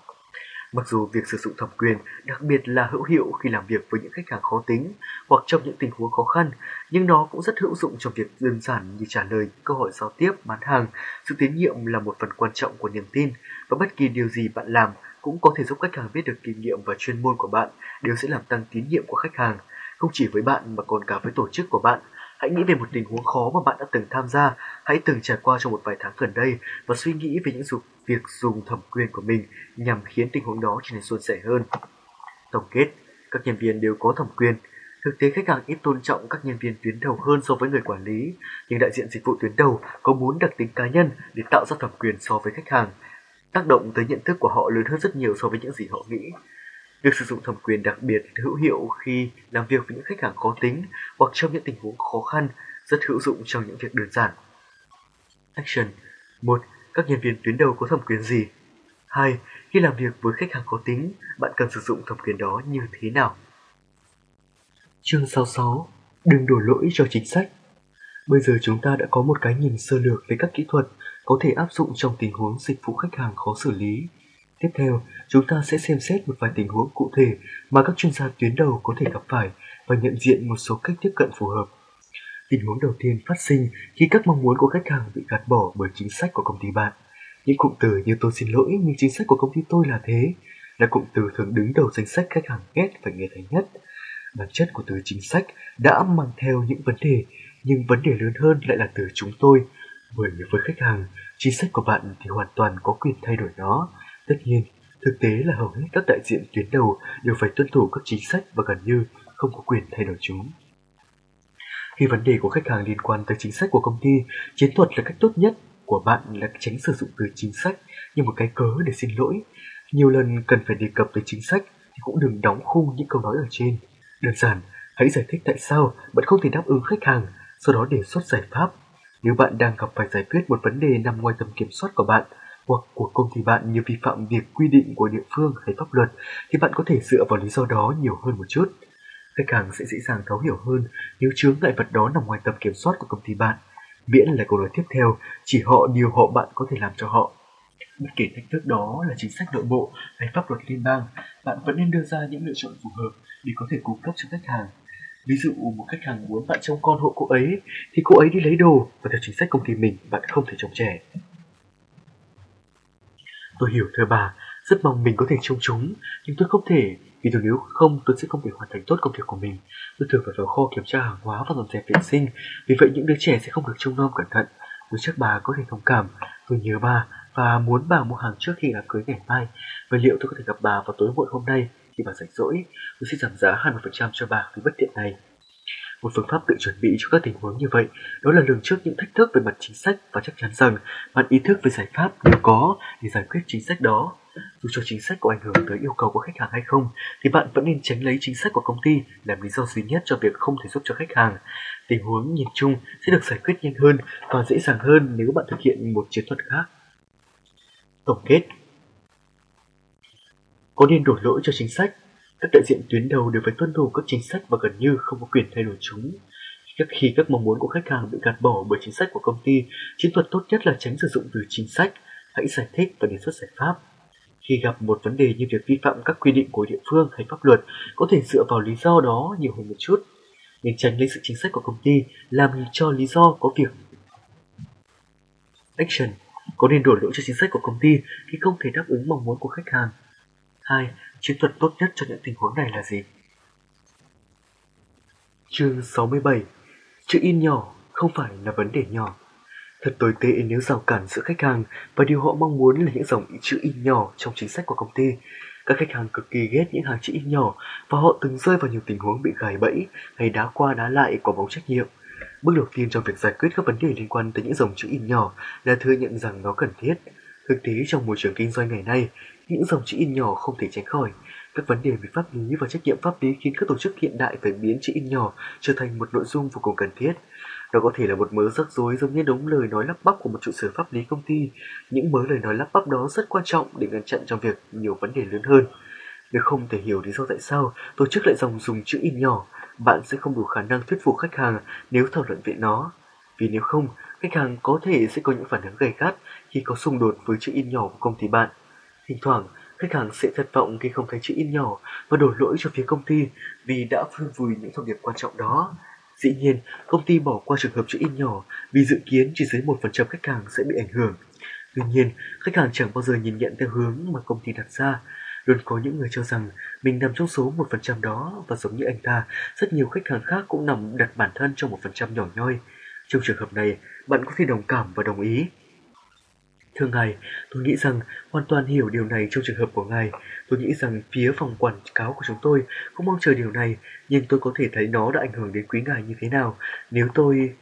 Mặc dù việc sử dụng thẩm quyền đặc biệt là hữu hiệu khi làm việc với những khách hàng khó tính hoặc trong những tình huống khó khăn, nhưng nó cũng rất hữu dụng trong việc đơn giản như trả lời câu hỏi giao tiếp, bán hàng. Sự tín nhiệm là một phần quan trọng của niềm tin và bất kỳ điều gì bạn làm cũng có thể giúp khách hàng biết được kinh nghiệm và chuyên môn của bạn đều sẽ làm tăng tín nhiệm của khách hàng, không chỉ với bạn mà còn cả với tổ chức của bạn. Hãy nghĩ về một tình huống khó mà bạn đã từng tham gia, hãy từng trải qua trong một vài tháng gần đây và suy nghĩ về những dục việc dùng thẩm quyền của mình nhằm khiến tình huống đó trở nên suôn sẻ hơn. Tổng kết, các nhân viên đều có thẩm quyền. Thực tế khách hàng ít tôn trọng các nhân viên tuyến đầu hơn so với người quản lý, nhưng đại diện dịch vụ tuyến đầu có muốn đặc tính cá nhân để tạo ra thẩm quyền so với khách hàng. Tác động tới nhận thức của họ lớn hơn rất nhiều so với những gì họ nghĩ. Việc sử dụng thẩm quyền đặc biệt hữu hiệu khi làm việc với những khách hàng khó tính hoặc trong những tình huống khó khăn, rất hữu dụng trong những việc đơn giản. Action 1. Các nhân viên tuyến đầu có thẩm quyền gì? 2. Khi làm việc với khách hàng khó tính, bạn cần sử dụng thẩm quyền đó như thế nào? Chương 66 Đừng đổ lỗi cho chính sách Bây giờ chúng ta đã có một cái nhìn sơ lược về các kỹ thuật có thể áp dụng trong tình huống dịch vụ khách hàng khó xử lý. Tiếp theo, chúng ta sẽ xem xét một vài tình huống cụ thể mà các chuyên gia tuyến đầu có thể gặp phải và nhận diện một số cách tiếp cận phù hợp. Tình huống đầu tiên phát sinh khi các mong muốn của khách hàng bị gạt bỏ bởi chính sách của công ty bạn. Những cụm từ như tôi xin lỗi nhưng chính sách của công ty tôi là thế là cụm từ thường đứng đầu danh sách khách hàng ghét phải nghe thấy nhất. Bản chất của từ chính sách đã mang theo những vấn đề, nhưng vấn đề lớn hơn lại là từ chúng tôi. Bởi với khách hàng, chính sách của bạn thì hoàn toàn có quyền thay đổi nó. Tất nhiên, thực tế là hầu hết các đại diện tuyến đầu đều phải tuân thủ các chính sách và gần như không có quyền thay đổi chúng. Khi vấn đề của khách hàng liên quan tới chính sách của công ty, chiến thuật là cách tốt nhất của bạn là tránh sử dụng từ chính sách như một cái cớ để xin lỗi. Nhiều lần cần phải đề cập tới chính sách thì cũng đừng đóng khung những câu nói ở trên. Đơn giản, hãy giải thích tại sao bạn không thể đáp ứng khách hàng, sau đó đề xuất giải pháp. Nếu bạn đang gặp phải giải quyết một vấn đề nằm ngoài tầm kiểm soát của bạn hoặc của công ty bạn như vi phạm việc quy định của địa phương hay pháp luật thì bạn có thể dựa vào lý do đó nhiều hơn một chút. Khách hàng sẽ dễ dàng thấu hiểu hơn nếu chướng ngại vật đó nằm ngoài tầm kiểm soát của công ty bạn. Miễn là câu nói tiếp theo, chỉ họ điều họ bạn có thể làm cho họ. Bất kể thách thức đó là chính sách nội bộ hay pháp luật liên bang, bạn vẫn nên đưa ra những lựa chọn phù hợp để có thể cung cấp cho khách hàng. Ví dụ một khách hàng muốn bạn trông con hộ cô ấy thì cô ấy đi lấy đồ và theo chính sách công ty mình bạn không thể trông trẻ. Tôi hiểu thưa bà, rất mong mình có thể trông chúng, nhưng tôi không thể vì tôi nếu không tôi sẽ không thể hoàn thành tốt công việc của mình. Tôi thường phải vào kho kiểm tra hàng hóa và dọn dẹp vệ sinh, vì vậy những đứa trẻ sẽ không được trông nom cẩn thận. Tôi chắc bà có thể thông cảm, tôi nhớ bà và muốn bà mua hàng trước khi đám cưới ngày mai. Vậy liệu tôi có thể gặp bà vào tối muộn hôm nay khi bà rảnh rỗi? Tôi sẽ giảm giá 20% cho bà vì bất tiện này. Một phương pháp tự chuẩn bị cho các tình huống như vậy đó là lường trước những thách thức về mặt chính sách và chắc chắn rằng bạn ý thức về giải pháp nếu có để giải quyết chính sách đó. Dù cho chính sách có ảnh hưởng tới yêu cầu của khách hàng hay không, thì bạn vẫn nên tránh lấy chính sách của công ty làm lý do duy nhất cho việc không thể giúp cho khách hàng. Tình huống nhìn chung sẽ được giải quyết nhanh hơn và dễ dàng hơn nếu bạn thực hiện một chiến thuật khác. Tổng kết Có nên đổ lỗi cho chính sách? Các đại diện tuyến đầu đều phải tuân thủ các chính sách và gần như không có quyền thay đổi chúng. Khi các mong muốn của khách hàng bị gạt bỏ bởi chính sách của công ty, chiến thuật tốt nhất là tránh sử dụng từ chính sách, hãy giải thích và đề xuất giải pháp. Khi gặp một vấn đề như việc vi phạm các quy định của địa phương hay pháp luật, có thể dựa vào lý do đó nhiều hơn một chút. Nhưng tránh lấy sự chính sách của công ty làm cho lý do có việc. Action Có nên đổ lỗi cho chính sách của công ty khi không thể đáp ứng mong muốn của khách hàng? 2. Chiến thuật tốt nhất cho những tình huống này là gì? Chương 67 Chữ in nhỏ không phải là vấn đề nhỏ. Thật tồi tệ nếu rào cản giữa khách hàng và điều họ mong muốn là những dòng chữ in nhỏ trong chính sách của công ty. Các khách hàng cực kỳ ghét những hàng chữ in nhỏ và họ từng rơi vào nhiều tình huống bị gài bẫy hay đá qua đá lại quả bóng trách nhiệm. Bước đầu tiên trong việc giải quyết các vấn đề liên quan tới những dòng chữ in nhỏ là thừa nhận rằng nó cần thiết. Thực tế trong môi trường kinh doanh ngày nay, những dòng chữ in nhỏ không thể tránh khỏi. Các vấn đề về pháp lý và trách nhiệm pháp lý khiến các tổ chức hiện đại phải biến chữ in nhỏ trở thành một nội dung vô cùng cần thiết. Đó có thể là một mớ rắc rối giống như đống lời nói lắp bắp của một trụ sở pháp lý công ty. Những mớ lời nói lắp bắp đó rất quan trọng để ngăn chặn trong việc nhiều vấn đề lớn hơn. Nếu không thể hiểu lý do tại sao tổ chức lại dòng dùng chữ in nhỏ, bạn sẽ không đủ khả năng thuyết phục khách hàng nếu thảo luận về nó. Vì nếu không, khách hàng có thể sẽ có những phản ứng gay gắt khi có xung đột với chữ in nhỏ của công ty bạn. Thỉnh thoảng, khách hàng sẽ thất vọng khi không thấy chữ in nhỏ và đổ lỗi cho phía công ty vì đã phơi vùi những thông điệp quan trọng đó. Dĩ nhiên, công ty bỏ qua trường hợp chữ in nhỏ vì dự kiến chỉ dưới 1% khách hàng sẽ bị ảnh hưởng. Tuy nhiên, khách hàng chẳng bao giờ nhìn nhận theo hướng mà công ty đặt ra. Luôn có những người cho rằng mình nằm trong số 1% đó và giống như anh ta, rất nhiều khách hàng khác cũng nằm đặt bản thân trong 1% nhỏ nhoi. Trong trường hợp này, bạn có thể đồng cảm và đồng ý. Thưa ngài, tôi nghĩ rằng hoàn toàn hiểu điều này trong trường hợp của ngài. Tôi nghĩ rằng phía phòng quảng cáo của chúng tôi cũng mong chờ điều này, nhưng tôi có thể thấy nó đã ảnh hưởng đến quý ngài như thế nào. Nếu tôi...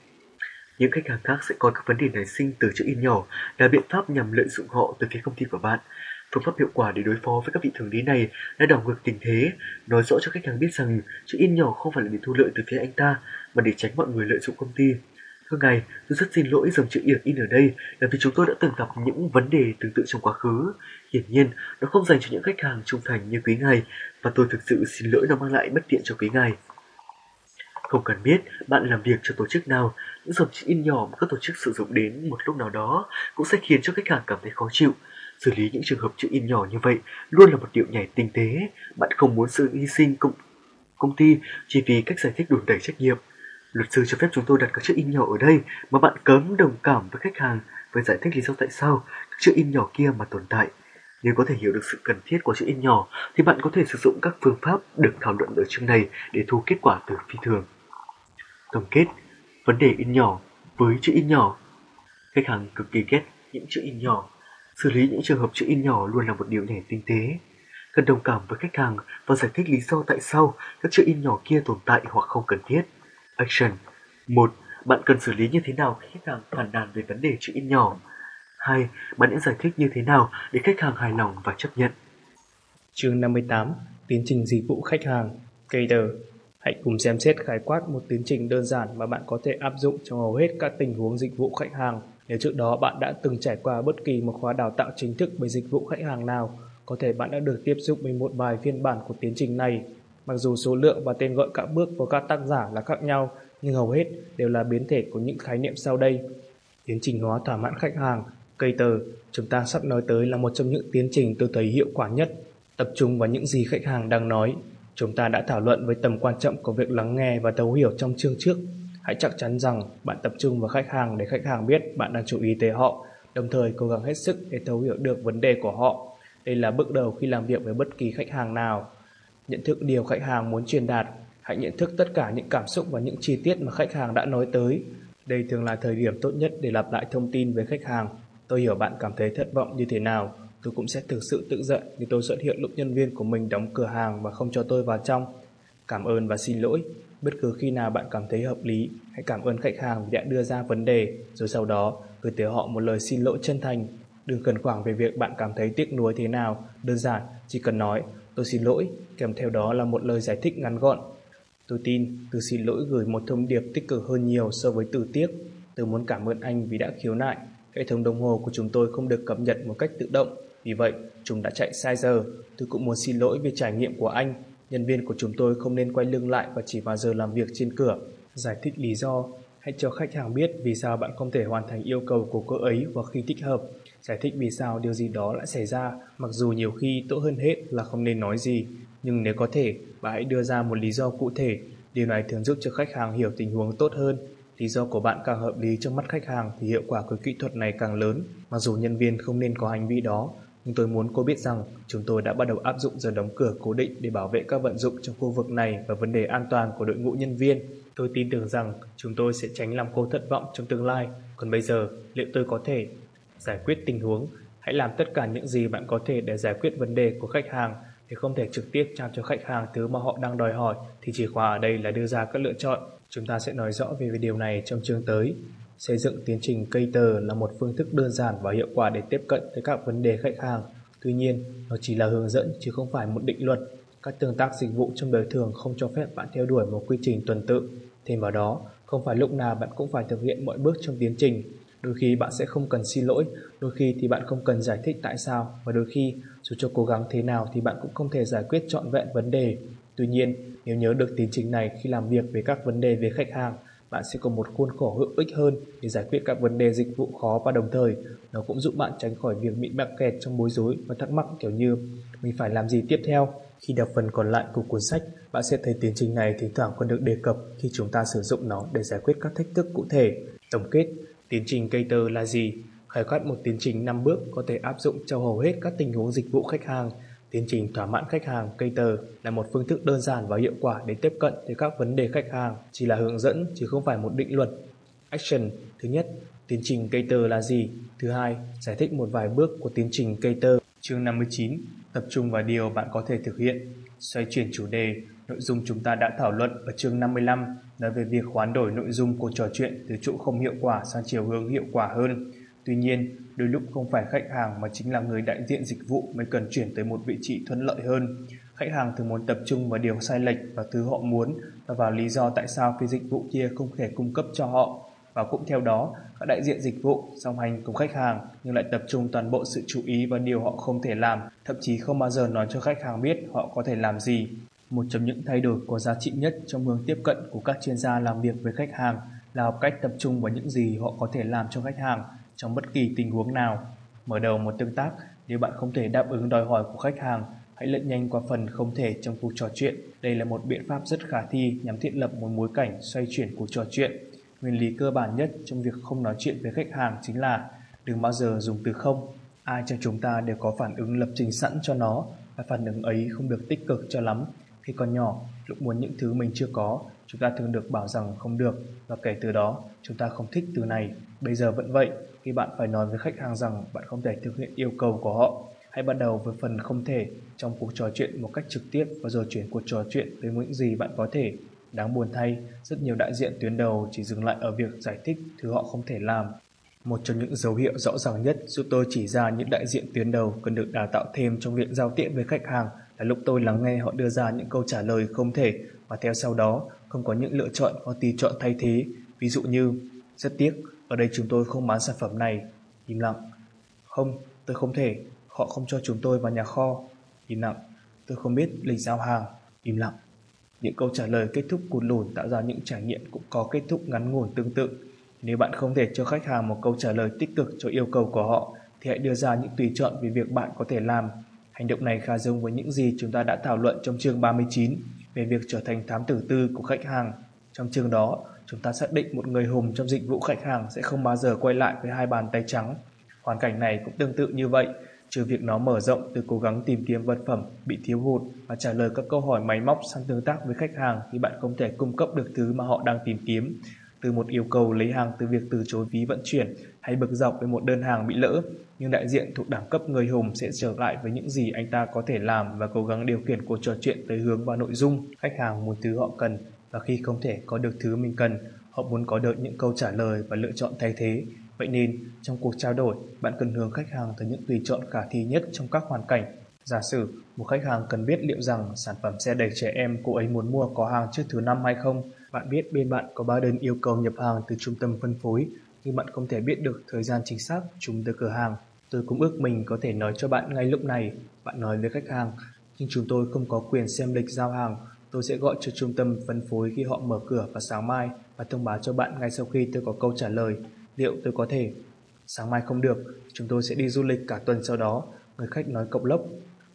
Những khách hàng khác sẽ coi các vấn đề nảy sinh từ chữ in nhỏ là biện pháp nhằm lợi dụng họ từ phía công ty của bạn. Phương pháp hiệu quả để đối phó với các vị thường lý này là đảo ngược tình thế, nói rõ cho khách hàng biết rằng chữ in nhỏ không phải là để thu lợi từ phía anh ta, mà để tránh mọi người lợi dụng công ty. Hương ngài, tôi rất xin lỗi dòng chữ yểm in ở đây là vì chúng tôi đã từng gặp những vấn đề tương tự trong quá khứ. Hiển nhiên, nó không dành cho những khách hàng trung thành như quý ngài và tôi thực sự xin lỗi nó mang lại bất tiện cho quý ngài. Không cần biết bạn làm việc cho tổ chức nào, những dòng chữ in nhỏ mà các tổ chức sử dụng đến một lúc nào đó cũng sẽ khiến cho khách hàng cảm thấy khó chịu. Xử lý những trường hợp chữ in nhỏ như vậy luôn là một điệu nhảy tinh tế. Bạn không muốn sự hy sinh công, công ty chỉ vì cách giải thích đùn đẩy trách nhiệm. Luật sư cho phép chúng tôi đặt các chữ in nhỏ ở đây mà bạn cấm đồng cảm với khách hàng với giải thích lý do tại sao các chữ in nhỏ kia mà tồn tại. Nếu có thể hiểu được sự cần thiết của chữ in nhỏ thì bạn có thể sử dụng các phương pháp được thảo luận ở chương này để thu kết quả từ phi thường. Tổng kết, vấn đề in nhỏ với chữ in nhỏ. Khách hàng cực kỳ ghét những chữ in nhỏ. Xử lý những trường hợp chữ in nhỏ luôn là một điều nhảy tinh tế. Cần đồng cảm với khách hàng và giải thích lý do tại sao các chữ in nhỏ kia tồn tại hoặc không cần thiết. Action 1. Bạn cần xử lý như thế nào khi khách hàng phản nàn về vấn đề chữ in nhỏ? 2. Bạn sẽ giải thích như thế nào để khách hàng hài lòng và chấp nhận? Chương 58 Tiến trình dịch vụ khách hàng Cater Hãy cùng xem xét khái quát một tiến trình đơn giản mà bạn có thể áp dụng trong hầu hết các tình huống dịch vụ khách hàng. Nếu trước đó bạn đã từng trải qua bất kỳ một khóa đào tạo chính thức về dịch vụ khách hàng nào, có thể bạn đã được tiếp xúc với một vài phiên bản của tiến trình này. Mặc dù số lượng và tên gọi các bước của các tác giả là khác nhau, nhưng hầu hết đều là biến thể của những khái niệm sau đây. Tiến trình hóa thỏa mãn khách hàng, cây tờ. chúng ta sắp nói tới là một trong những tiến trình tôi thấy hiệu quả nhất. Tập trung vào những gì khách hàng đang nói, Chúng ta đã thảo luận với tầm quan trọng của việc lắng nghe và thấu hiểu trong chương trước. Hãy chắc chắn rằng bạn tập trung vào khách hàng để khách hàng biết bạn đang chú ý tới họ, đồng thời cố gắng hết sức để thấu hiểu được vấn đề của họ. Đây là bước đầu khi làm việc với bất kỳ khách hàng nào. Nhận thức điều khách hàng muốn truyền đạt, hãy nhận thức tất cả những cảm xúc và những chi tiết mà khách hàng đã nói tới. Đây thường là thời điểm tốt nhất để lặp lại thông tin với khách hàng. Tôi hiểu bạn cảm thấy thất vọng như thế nào Tôi cũng sẽ thực sự tự giận nếu tôi xuất hiện lúc nhân viên của mình đóng cửa hàng và không cho tôi vào trong. Cảm ơn và xin lỗi. Bất cứ khi nào bạn cảm thấy hợp lý, hãy cảm ơn khách hàng vì đã đưa ra vấn đề, rồi sau đó gửi tới họ một lời xin lỗi chân thành. Đừng khẩn khoảng về việc bạn cảm thấy tiếc nuối thế nào, đơn giản, chỉ cần nói tôi xin lỗi, kèm theo đó là một lời giải thích ngắn gọn. Tôi tin từ xin lỗi gửi một thông điệp tích cực hơn nhiều so với từ tiếc. Tôi muốn cảm ơn anh vì đã khiếu nại. Hệ thống đồng hồ của chúng tôi không được cập nhật một cách tự động vì vậy, chúng đã chạy sai giờ. Tôi cũng muốn xin lỗi về trải nghiệm của anh. Nhân viên của chúng tôi không nên quay lưng lại và chỉ vào giờ làm việc trên cửa. Giải thích lý do. Hãy cho khách hàng biết vì sao bạn không thể hoàn thành yêu cầu của cô ấy và khi thích hợp. Giải thích vì sao điều gì đó lại xảy ra, mặc dù nhiều khi tốt hơn hết là không nên nói gì. Nhưng nếu có thể, bạn hãy đưa ra một lý do cụ thể. Điều này thường giúp cho khách hàng hiểu tình huống tốt hơn Lý do của bạn càng hợp lý trong mắt khách hàng thì hiệu quả của kỹ thuật này càng lớn, mặc dù nhân viên không nên có hành vi đó, nhưng tôi muốn cô biết rằng chúng tôi đã bắt đầu áp dụng giờ đóng cửa cố định để bảo vệ các vận dụng trong khu vực này và vấn đề an toàn của đội ngũ nhân viên. Tôi tin tưởng rằng chúng tôi sẽ tránh làm cô thất vọng trong tương lai. Còn bây giờ, liệu tôi có thể giải quyết tình huống? Hãy làm tất cả những gì bạn có thể để giải quyết vấn đề của khách hàng. Nếu không thể trực tiếp trao cho khách hàng thứ mà họ đang đòi hỏi, thì chìa khóa ở đây là đưa ra các lựa chọn. Chúng ta sẽ nói rõ về điều này trong chương tới. Xây dựng tiến trình Cater là một phương thức đơn giản và hiệu quả để tiếp cận tới các vấn đề khách hàng. Tuy nhiên, nó chỉ là hướng dẫn chứ không phải một định luật. Các tương tác dịch vụ trong đời thường không cho phép bạn theo đuổi một quy trình tuần tự. Thêm vào đó, không phải lúc nào bạn cũng phải thực hiện mọi bước trong tiến trình. Đôi khi bạn sẽ không cần xin lỗi, đôi khi thì bạn không cần giải thích tại sao và đôi khi dù cho cố gắng thế nào thì bạn cũng không thể giải quyết trọn vẹn vấn đề. Tuy nhiên, nếu nhớ được tiến trình này khi làm việc về các vấn đề về khách hàng, bạn sẽ có một khuôn khổ hữu ích hơn để giải quyết các vấn đề dịch vụ khó và đồng thời nó cũng giúp bạn tránh khỏi việc bị mắc kẹt trong bối rối và thắc mắc kiểu như mình phải làm gì tiếp theo. Khi đọc phần còn lại của cuốn sách, bạn sẽ thấy tiến trình này thỉnh thoảng còn được đề cập khi chúng ta sử dụng nó để giải quyết các thách thức cụ thể. Tổng kết, tiến trình Cater là gì? Khái quát một tiến trình 5 bước có thể áp dụng cho hầu hết các tình huống dịch vụ khách hàng Tiến trình thỏa mãn khách hàng Cater là một phương thức đơn giản và hiệu quả để tiếp cận tới các vấn đề khách hàng, chỉ là hướng dẫn chứ không phải một định luật. Action Thứ nhất, tiến trình Cater là gì? Thứ hai, giải thích một vài bước của tiến trình Cater. Chương 59, tập trung vào điều bạn có thể thực hiện. Xoay chuyển chủ đề, nội dung chúng ta đã thảo luận ở chương 55 nói về việc hoán đổi nội dung của trò chuyện từ chỗ không hiệu quả sang chiều hướng hiệu quả hơn. Tuy nhiên, đôi lúc không phải khách hàng mà chính là người đại diện dịch vụ mới cần chuyển tới một vị trí thuận lợi hơn. Khách hàng thường muốn tập trung vào điều sai lệch và thứ họ muốn và vào lý do tại sao cái dịch vụ kia không thể cung cấp cho họ. Và cũng theo đó, các đại diện dịch vụ song hành cùng khách hàng nhưng lại tập trung toàn bộ sự chú ý vào điều họ không thể làm, thậm chí không bao giờ nói cho khách hàng biết họ có thể làm gì. Một trong những thay đổi có giá trị nhất trong hướng tiếp cận của các chuyên gia làm việc với khách hàng là học cách tập trung vào những gì họ có thể làm cho khách hàng trong bất kỳ tình huống nào. Mở đầu một tương tác, nếu bạn không thể đáp ứng đòi hỏi của khách hàng, hãy lận nhanh qua phần không thể trong cuộc trò chuyện. Đây là một biện pháp rất khả thi nhằm thiết lập một bối cảnh xoay chuyển cuộc trò chuyện. Nguyên lý cơ bản nhất trong việc không nói chuyện với khách hàng chính là đừng bao giờ dùng từ không. Ai trong chúng ta đều có phản ứng lập trình sẵn cho nó và phản ứng ấy không được tích cực cho lắm. Khi còn nhỏ, lúc muốn những thứ mình chưa có, chúng ta thường được bảo rằng không được và kể từ đó chúng ta không thích từ này. Bây giờ vẫn vậy, khi bạn phải nói với khách hàng rằng bạn không thể thực hiện yêu cầu của họ, hãy bắt đầu với phần không thể trong cuộc trò chuyện một cách trực tiếp và rồi chuyển cuộc trò chuyện tới những gì bạn có thể. Đáng buồn thay, rất nhiều đại diện tuyến đầu chỉ dừng lại ở việc giải thích thứ họ không thể làm. Một trong những dấu hiệu rõ ràng nhất giúp tôi chỉ ra những đại diện tuyến đầu cần được đào tạo thêm trong việc giao tiếp với khách hàng là lúc tôi lắng nghe họ đưa ra những câu trả lời không thể và theo sau đó không có những lựa chọn hoặc tùy chọn thay thế. Ví dụ như, rất tiếc, ở đây chúng tôi không bán sản phẩm này. Im lặng. Không, tôi không thể. Họ không cho chúng tôi vào nhà kho. Im lặng. Tôi không biết lịch giao hàng. Im lặng. Những câu trả lời kết thúc cụt lùn tạo ra những trải nghiệm cũng có kết thúc ngắn ngủn tương tự. Nếu bạn không thể cho khách hàng một câu trả lời tích cực cho yêu cầu của họ, thì hãy đưa ra những tùy chọn về việc bạn có thể làm. Hành động này khá giống với những gì chúng ta đã thảo luận trong chương 39 về việc trở thành thám tử tư của khách hàng. Trong chương đó, chúng ta xác định một người hùng trong dịch vụ khách hàng sẽ không bao giờ quay lại với hai bàn tay trắng. Hoàn cảnh này cũng tương tự như vậy, trừ việc nó mở rộng từ cố gắng tìm kiếm vật phẩm bị thiếu hụt và trả lời các câu hỏi máy móc sang tương tác với khách hàng khi bạn không thể cung cấp được thứ mà họ đang tìm kiếm từ một yêu cầu lấy hàng từ việc từ chối phí vận chuyển hay bực dọc với một đơn hàng bị lỡ, nhưng đại diện thuộc đẳng cấp người hùng sẽ trở lại với những gì anh ta có thể làm và cố gắng điều khiển cuộc trò chuyện tới hướng và nội dung. Khách hàng muốn thứ họ cần và khi không thể có được thứ mình cần, họ muốn có được những câu trả lời và lựa chọn thay thế. Vậy nên, trong cuộc trao đổi, bạn cần hướng khách hàng tới những tùy chọn khả thi nhất trong các hoàn cảnh. Giả sử, một khách hàng cần biết liệu rằng sản phẩm xe đẩy trẻ em cô ấy muốn mua có hàng trước thứ năm hay không, bạn biết bên bạn có ba đơn yêu cầu nhập hàng từ trung tâm phân phối, nhưng bạn không thể biết được thời gian chính xác chúng tới cửa hàng. Tôi cũng ước mình có thể nói cho bạn ngay lúc này, bạn nói với khách hàng, nhưng chúng tôi không có quyền xem lịch giao hàng. Tôi sẽ gọi cho trung tâm phân phối khi họ mở cửa vào sáng mai và thông báo cho bạn ngay sau khi tôi có câu trả lời. Liệu tôi có thể? Sáng mai không được, chúng tôi sẽ đi du lịch cả tuần sau đó. Người khách nói cộng lốc.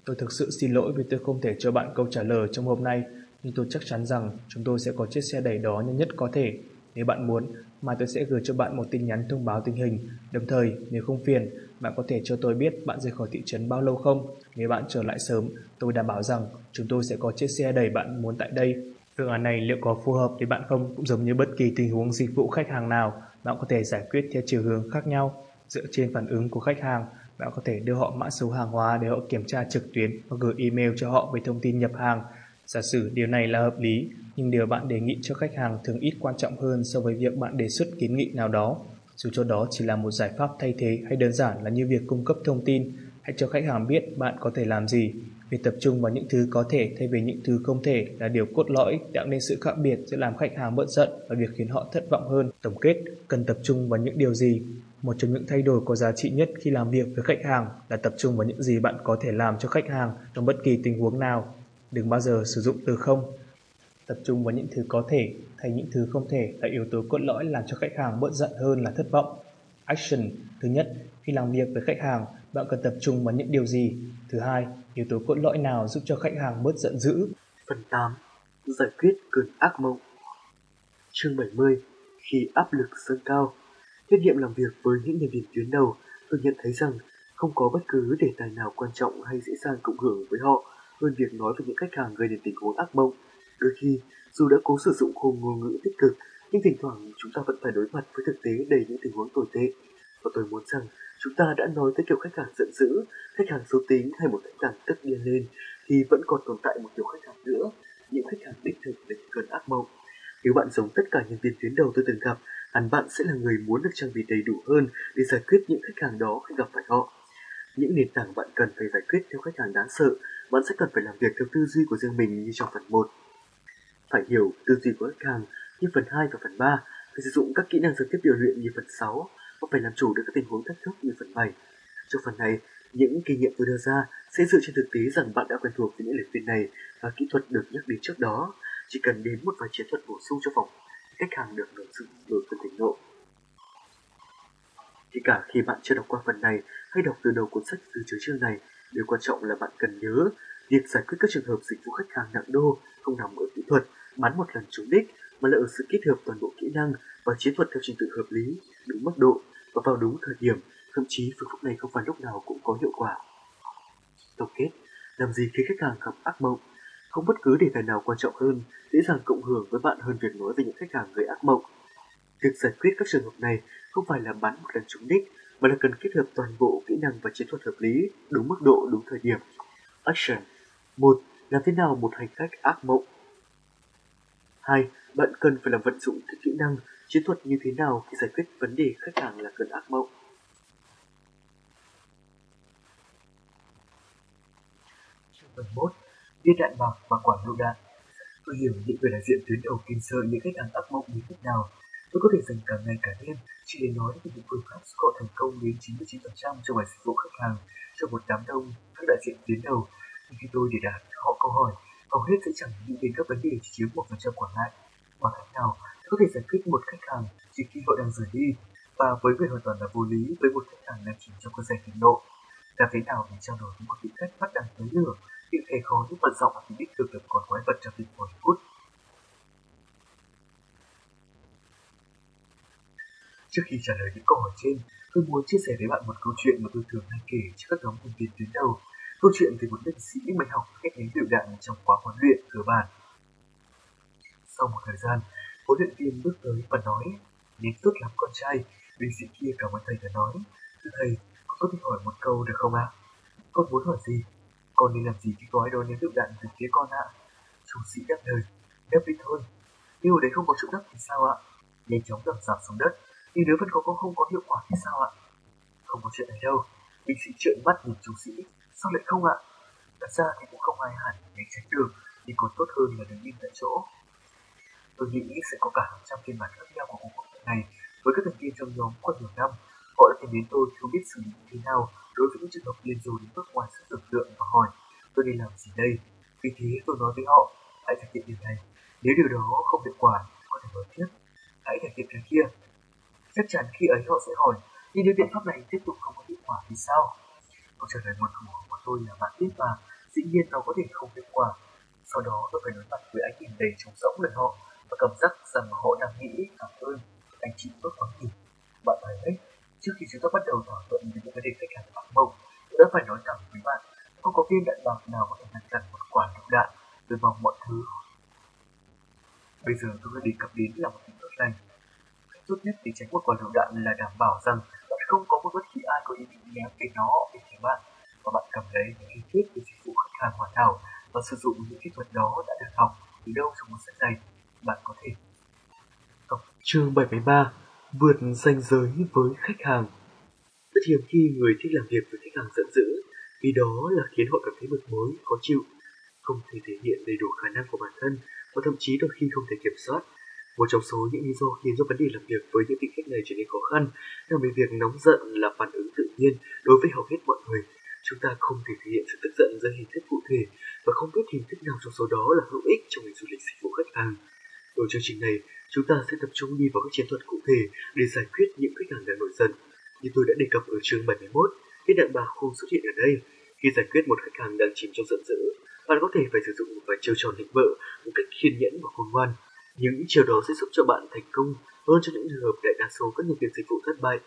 Tôi thực sự xin lỗi vì tôi không thể cho bạn câu trả lời trong hôm nay nhưng tôi chắc chắn rằng chúng tôi sẽ có chiếc xe đẩy đó nhanh nhất có thể. Nếu bạn muốn, mai tôi sẽ gửi cho bạn một tin nhắn thông báo tình hình. Đồng thời, nếu không phiền, bạn có thể cho tôi biết bạn rời khỏi thị trấn bao lâu không? Nếu bạn trở lại sớm, tôi đảm bảo rằng chúng tôi sẽ có chiếc xe đẩy bạn muốn tại đây. Phương án này liệu có phù hợp với bạn không? Cũng giống như bất kỳ tình huống dịch vụ khách hàng nào, bạn có thể giải quyết theo chiều hướng khác nhau. Dựa trên phản ứng của khách hàng, bạn có thể đưa họ mã số hàng hóa để họ kiểm tra trực tuyến hoặc gửi email cho họ về thông tin nhập hàng Giả sử điều này là hợp lý, nhưng điều bạn đề nghị cho khách hàng thường ít quan trọng hơn so với việc bạn đề xuất kiến nghị nào đó. Dù cho đó chỉ là một giải pháp thay thế hay đơn giản là như việc cung cấp thông tin, hãy cho khách hàng biết bạn có thể làm gì. Việc tập trung vào những thứ có thể thay vì những thứ không thể là điều cốt lõi tạo nên sự khác biệt sẽ làm khách hàng bận giận và việc khiến họ thất vọng hơn. Tổng kết, cần tập trung vào những điều gì? Một trong những thay đổi có giá trị nhất khi làm việc với khách hàng là tập trung vào những gì bạn có thể làm cho khách hàng trong bất kỳ tình huống nào Đừng bao giờ sử dụng từ không. Tập trung vào những thứ có thể thay những thứ không thể là yếu tố cốt lõi làm cho khách hàng bận giận hơn là thất vọng. Action Thứ nhất, khi làm việc với khách hàng, bạn cần tập trung vào những điều gì? Thứ hai, yếu tố cốt lõi nào giúp cho khách hàng bớt giận dữ? Phần 8. Giải quyết cơn ác mộng Chương 70 Khi áp lực dâng cao Kinh nghiệm làm việc với những nhân viên tuyến đầu, tôi nhận thấy rằng không có bất cứ đề tài nào quan trọng hay dễ dàng cộng hưởng với họ hơn việc nói về những khách hàng gây nên tình huống ác mộng. Đôi khi, dù đã cố sử dụng khung ngôn ngữ tích cực, nhưng thỉnh thoảng chúng ta vẫn phải đối mặt với thực tế đầy những tình huống tồi tệ. Và tôi muốn rằng chúng ta đã nói tới kiểu khách hàng giận dữ, khách hàng xấu tính hay một khách hàng tức điên lên, thì vẫn còn tồn tại một kiểu khách hàng nữa, những khách hàng đích thực là cơn ác mộng. Nếu bạn giống tất cả nhân viên tuyến đầu tôi từng gặp, hẳn bạn sẽ là người muốn được trang bị đầy đủ hơn để giải quyết những khách hàng đó khi gặp phải họ. Những nền tảng bạn cần phải giải quyết theo khách hàng đáng sợ bạn sẽ cần phải làm việc theo tư duy của riêng mình như trong phần 1. Phải hiểu tư duy của khách hàng như phần 2 và phần 3, phải sử dụng các kỹ năng giao tiếp điều luyện như phần 6 có phải làm chủ được các tình huống thách thức như phần 7. Trong phần này, Những kinh nghiệm tôi đưa ra sẽ dựa trên thực tế rằng bạn đã quen thuộc với những lời khuyên này và kỹ thuật được nhắc đến trước đó. Chỉ cần đến một vài chiến thuật bổ sung cho phòng khách hàng được hưởng sự đổi cơn tỉnh nộ. Kể cả khi bạn chưa đọc qua phần này hay đọc từ đầu cuốn sách từ chứa chương này, điều quan trọng là bạn cần nhớ việc giải quyết các trường hợp dịch vụ khách hàng nặng đô không nằm ở kỹ thuật bán một lần trúng đích mà là ở sự kết hợp toàn bộ kỹ năng và chiến thuật theo trình tự hợp lý, đúng mức độ và vào đúng thời điểm. Thậm chí phương pháp này không phải lúc nào cũng có hiệu quả. Tổng kết, làm gì khi khách hàng gặp ác mộng? Không bất cứ đề tài nào quan trọng hơn, dễ dàng cộng hưởng với bạn hơn việc nói về những khách hàng gây ác mộng. Việc giải quyết các trường hợp này không phải là bắn một lần trúng đích, mà là cần kết hợp toàn bộ kỹ năng và chiến thuật hợp lý, đúng mức độ, đúng thời điểm. Action 1. Làm thế nào một hành khách ác mộng? 2. Bạn cần phải làm vận dụng các kỹ năng, chiến thuật như thế nào khi giải quyết vấn đề khách hàng là cơn ác mộng? Phần 1. Viết đạn bạc và quản lựu đạn Tôi hiểu những người đại diện tuyến đầu kinh sợ những khách hàng ác mộng như thế nào. Tôi có thể dành cả ngày cả đêm chỉ để nói về những phương pháp score thành công đến 99% trong bài dịch vụ khách hàng cho một đám đông các đại diện tuyến đầu. Nhưng khi tôi để đạt họ câu hỏi, hầu hết sẽ chẳng nghĩ đến các vấn đề chỉ chiếm một phần trăm còn lại. Bằng cách nào có thể giải quyết một khách hàng chỉ khi họ đang rời đi và với người hoàn toàn là vô lý với một khách hàng đang chìm trong cơn say thịnh nộ. Làm thế nào để trao đổi với một vị khách bắt đang tới lửa những thầy khó nhưng vật giọng thì biết được được còn quái vật trong tình hồi phút. Trước khi trả lời những câu hỏi trên, tôi muốn chia sẻ với bạn một câu chuyện mà tôi thường hay kể cho các nhóm thành viên tuyến đầu. Câu chuyện về một binh sĩ mới học cách đánh lựu đạn trong khóa huấn luyện cơ bản. Sau một thời gian, huấn luyện viên bước tới và nói, nên tốt lắm con trai, binh sĩ kia cảm ơn thầy và nói, thưa thầy, con có thể hỏi một câu được không ạ? À? Con muốn hỏi gì? Con nên làm gì khi gói đó ném lựu đạn từ phía con ạ? trung sĩ đáp lời, đáp đi thôi. nếu ở đấy không có chỗ đắp thì sao ạ? Nhanh chóng đập giảm xuống đất, nhưng nếu vẫn có có không có hiệu quả thì sao ạ? Không có chuyện này đâu. Binh sĩ trợn mắt nhìn trung sĩ, sao lại không ạ? Thật ra thì cũng không ai hẳn để tránh được, thì còn tốt hơn là đứng im tại chỗ. Tôi nghĩ sẽ có cả hàng trăm phiên bản khác nhau của cuộc hội này với các thành viên trong nhóm qua nhiều năm. Họ đã tìm đến tôi không biết xử lý như thế nào đối với những trường hợp liên dù đến bước ngoài sức tưởng tượng và hỏi tôi nên làm gì đây. Vì thế tôi nói với họ, hãy thực hiện điều này. Nếu điều đó không hiệu quả, có thể nói tiếp. Hãy thực hiện cái kia. Chắc chắn khi ấy họ sẽ hỏi, nhưng nếu biện pháp này tiếp tục không có hiệu quả thì sao? Câu trả lời một thủ của tôi là bạn biết mà, dĩ nhiên nó có thể không hiệu quả. Sau đó tôi phải đối mặt với ánh nhìn đầy trống rỗng lời họ và cảm giác rằng họ đang nghĩ cảm ơn anh chị tốt quá kỳ Bạn thấy Trước khi chúng ta bắt đầu thảo luận về những vấn đề khách hàng ác mộng, tôi đã phải nói thẳng với bạn, không có viên đạn bạc nào có thể ngăn chặn một quả lựu đạn tôi mong mọi thứ. Bây giờ tôi đã đề cập đến là một tin tốt lành. Cách tốt nhất để tránh một quả lựu đạn là đảm bảo rằng bạn không có một bất kỳ ai có ý định ném về nó về phía bạn và bạn cầm lấy những lý thuyết về dịch vụ khách hàng hoàn hảo và sử dụng những kỹ thuật đó đã được học từ đâu trong một sách này bạn có thể Chương 73 vượt ranh giới với khách hàng. Rất hiếm khi người thích làm việc với khách hàng giận dữ, vì đó là khiến họ cảm thấy bực bối, khó chịu, không thể thể hiện đầy đủ khả năng của bản thân và thậm chí đôi khi không thể kiểm soát. Một trong số những lý do khiến cho vấn đề làm việc với những vị khách này trở nên khó khăn là vì việc nóng giận là phản ứng tự nhiên đối với hầu hết mọi người. Chúng ta không thể thể hiện sự tức giận dưới hình thức cụ thể và không biết hình thức nào trong số đó là hữu ích trong ngành du lịch dịch vụ khách hàng. Ở chương trình này, chúng ta sẽ tập trung đi vào các chiến thuật cụ thể để giải quyết những khách hàng đang nổi giận. Như tôi đã đề cập ở chương 71, khi đạn bà không xuất hiện ở đây. Khi giải quyết một khách hàng đang chìm trong giận dữ, bạn có thể phải sử dụng một vài chiêu trò nịnh bợ một cách kiên nhẫn và khôn ngoan. Những chiêu đó sẽ giúp cho bạn thành công hơn cho những trường hợp đại đa số các nhân viên dịch vụ thất bại.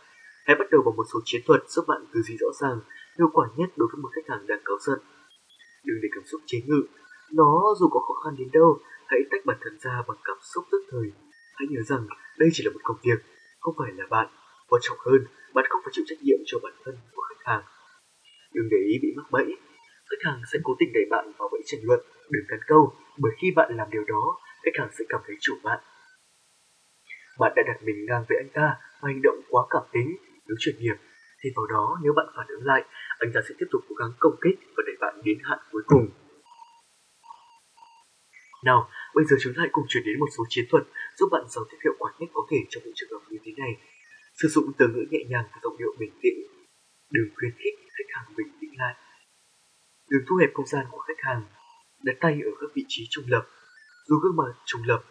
Hãy bắt đầu bằng một số chiến thuật giúp bạn tư duy rõ ràng, hiệu quả nhất đối với một khách hàng đang cáu giận. Đừng để cảm xúc chế ngự, nó dù có khó khăn đến đâu, hãy tách bản thân ra bằng cảm xúc tức thời Hãy nhớ rằng đây chỉ là một công việc, không phải là bạn. Quan trọng hơn, bạn không phải chịu trách nhiệm cho bản thân của khách hàng. Đừng để ý bị mắc bẫy. Khách hàng sẽ cố tình đẩy bạn vào bẫy tranh luận, đừng cắn câu, bởi khi bạn làm điều đó, khách hàng sẽ cảm thấy chủ bạn. Bạn đã đặt mình ngang với anh ta và hành động quá cảm tính, thiếu chuyên nghiệp, thì vào đó nếu bạn phản ứng lại, anh ta sẽ tiếp tục cố gắng công kích và đẩy bạn đến hạn cuối cùng. Nào, bây giờ chúng ta hãy cùng chuyển đến một số chiến thuật giúp bạn giao tiếp hiệu quả nhất có thể trong những trường hợp như thế này. Sử dụng từ ngữ nhẹ nhàng và giọng điệu bình tĩnh. Đừng khuyến khích khách hàng bình tĩnh lại. Đừng thu hẹp không gian của khách hàng. Đặt tay ở các vị trí trung lập. Dù gương mặt trung lập,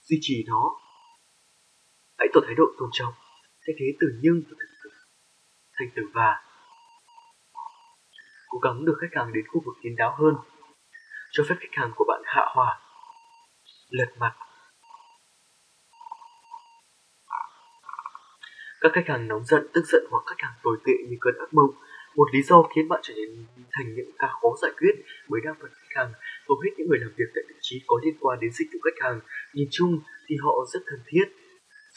duy trì nó. Hãy tỏ thái độ tôn trọng, thay thế từ nhưng và từ từ, thành từ và. Cố gắng đưa khách hàng đến khu vực kín đáo hơn. Cho phép khách hàng của bạn hạ hỏa, lật mặt Các khách hàng nóng giận, tức giận hoặc khách hàng tồi tệ như cơn ác mộng, một lý do khiến bạn trở nên thành những ca khó giải quyết bởi đa phần khách hàng, hầu hết những người làm việc tại vị trí có liên quan đến dịch vụ khách hàng, nhìn chung thì họ rất thân thiết.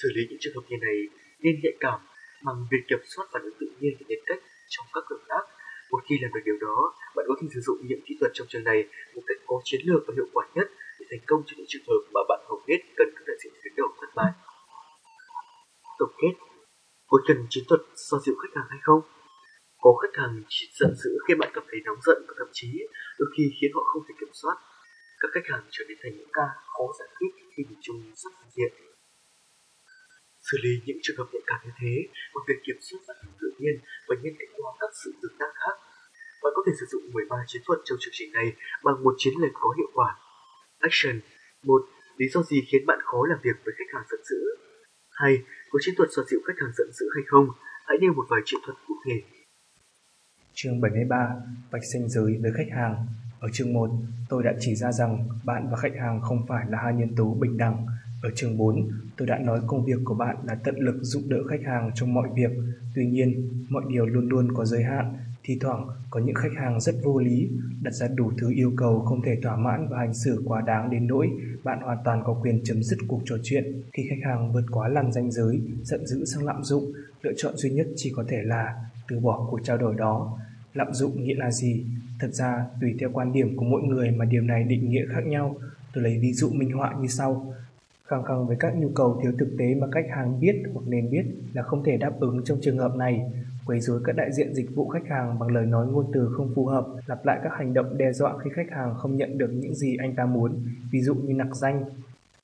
Xử lý những trường hợp như này nên nhạy cảm bằng việc kiểm soát phản ứng tự nhiên và nhân cách trong các hợp tác. Một khi làm được điều đó, bạn có thể sử dụng những kỹ thuật trong trường này một cách có chiến lược và hiệu quả nhất để thành công trong những trường hợp mà bạn không biết cần các đại diện tuyến đầu thất bại. Tổng kết, có cần chiến thuật so dịu khách hàng hay không? Có khách hàng giận dữ khi bạn cảm thấy nóng giận và thậm chí đôi khi khiến họ không thể kiểm soát. Các khách hàng trở nên thành những ca khó giải quyết khi bị chung sắp phương diện. Xử lý những trường hợp nhạy cảm như thế, bằng việc kiểm soát phản ứng tự nhiên và nhân cách qua các sự tương tác khác. Bạn có thể sử dụng 13 chiến thuật trong chương trình này bằng một chiến lược có hiệu quả. Action 1. Lý do gì khiến bạn khó làm việc với khách hàng giận dữ? 2 có chiến thuật xoa dịu khách hàng giận dữ hay không? Hãy nêu một vài chiến thuật cụ thể. Chương 73 Vạch ranh giới với khách hàng Ở chương 1, tôi đã chỉ ra rằng bạn và khách hàng không phải là hai nhân tố bình đẳng. Ở chương 4, tôi đã nói công việc của bạn là tận lực giúp đỡ khách hàng trong mọi việc. Tuy nhiên, mọi điều luôn luôn có giới hạn. Thì thoảng, có những khách hàng rất vô lý, đặt ra đủ thứ yêu cầu không thể thỏa mãn và hành xử quá đáng đến nỗi bạn hoàn toàn có quyền chấm dứt cuộc trò chuyện khi khách hàng vượt quá làn ranh giới, giận dữ sang lạm dụng. Lựa chọn duy nhất chỉ có thể là từ bỏ cuộc trao đổi đó. Lạm dụng nghĩa là gì? Thật ra, tùy theo quan điểm của mỗi người mà điều này định nghĩa khác nhau. Tôi lấy ví dụ minh họa như sau. Khăng khăng với các nhu cầu thiếu thực tế mà khách hàng biết hoặc nên biết là không thể đáp ứng trong trường hợp này quấy rối các đại diện dịch vụ khách hàng bằng lời nói ngôn từ không phù hợp, lặp lại các hành động đe dọa khi khách hàng không nhận được những gì anh ta muốn, ví dụ như nặc danh.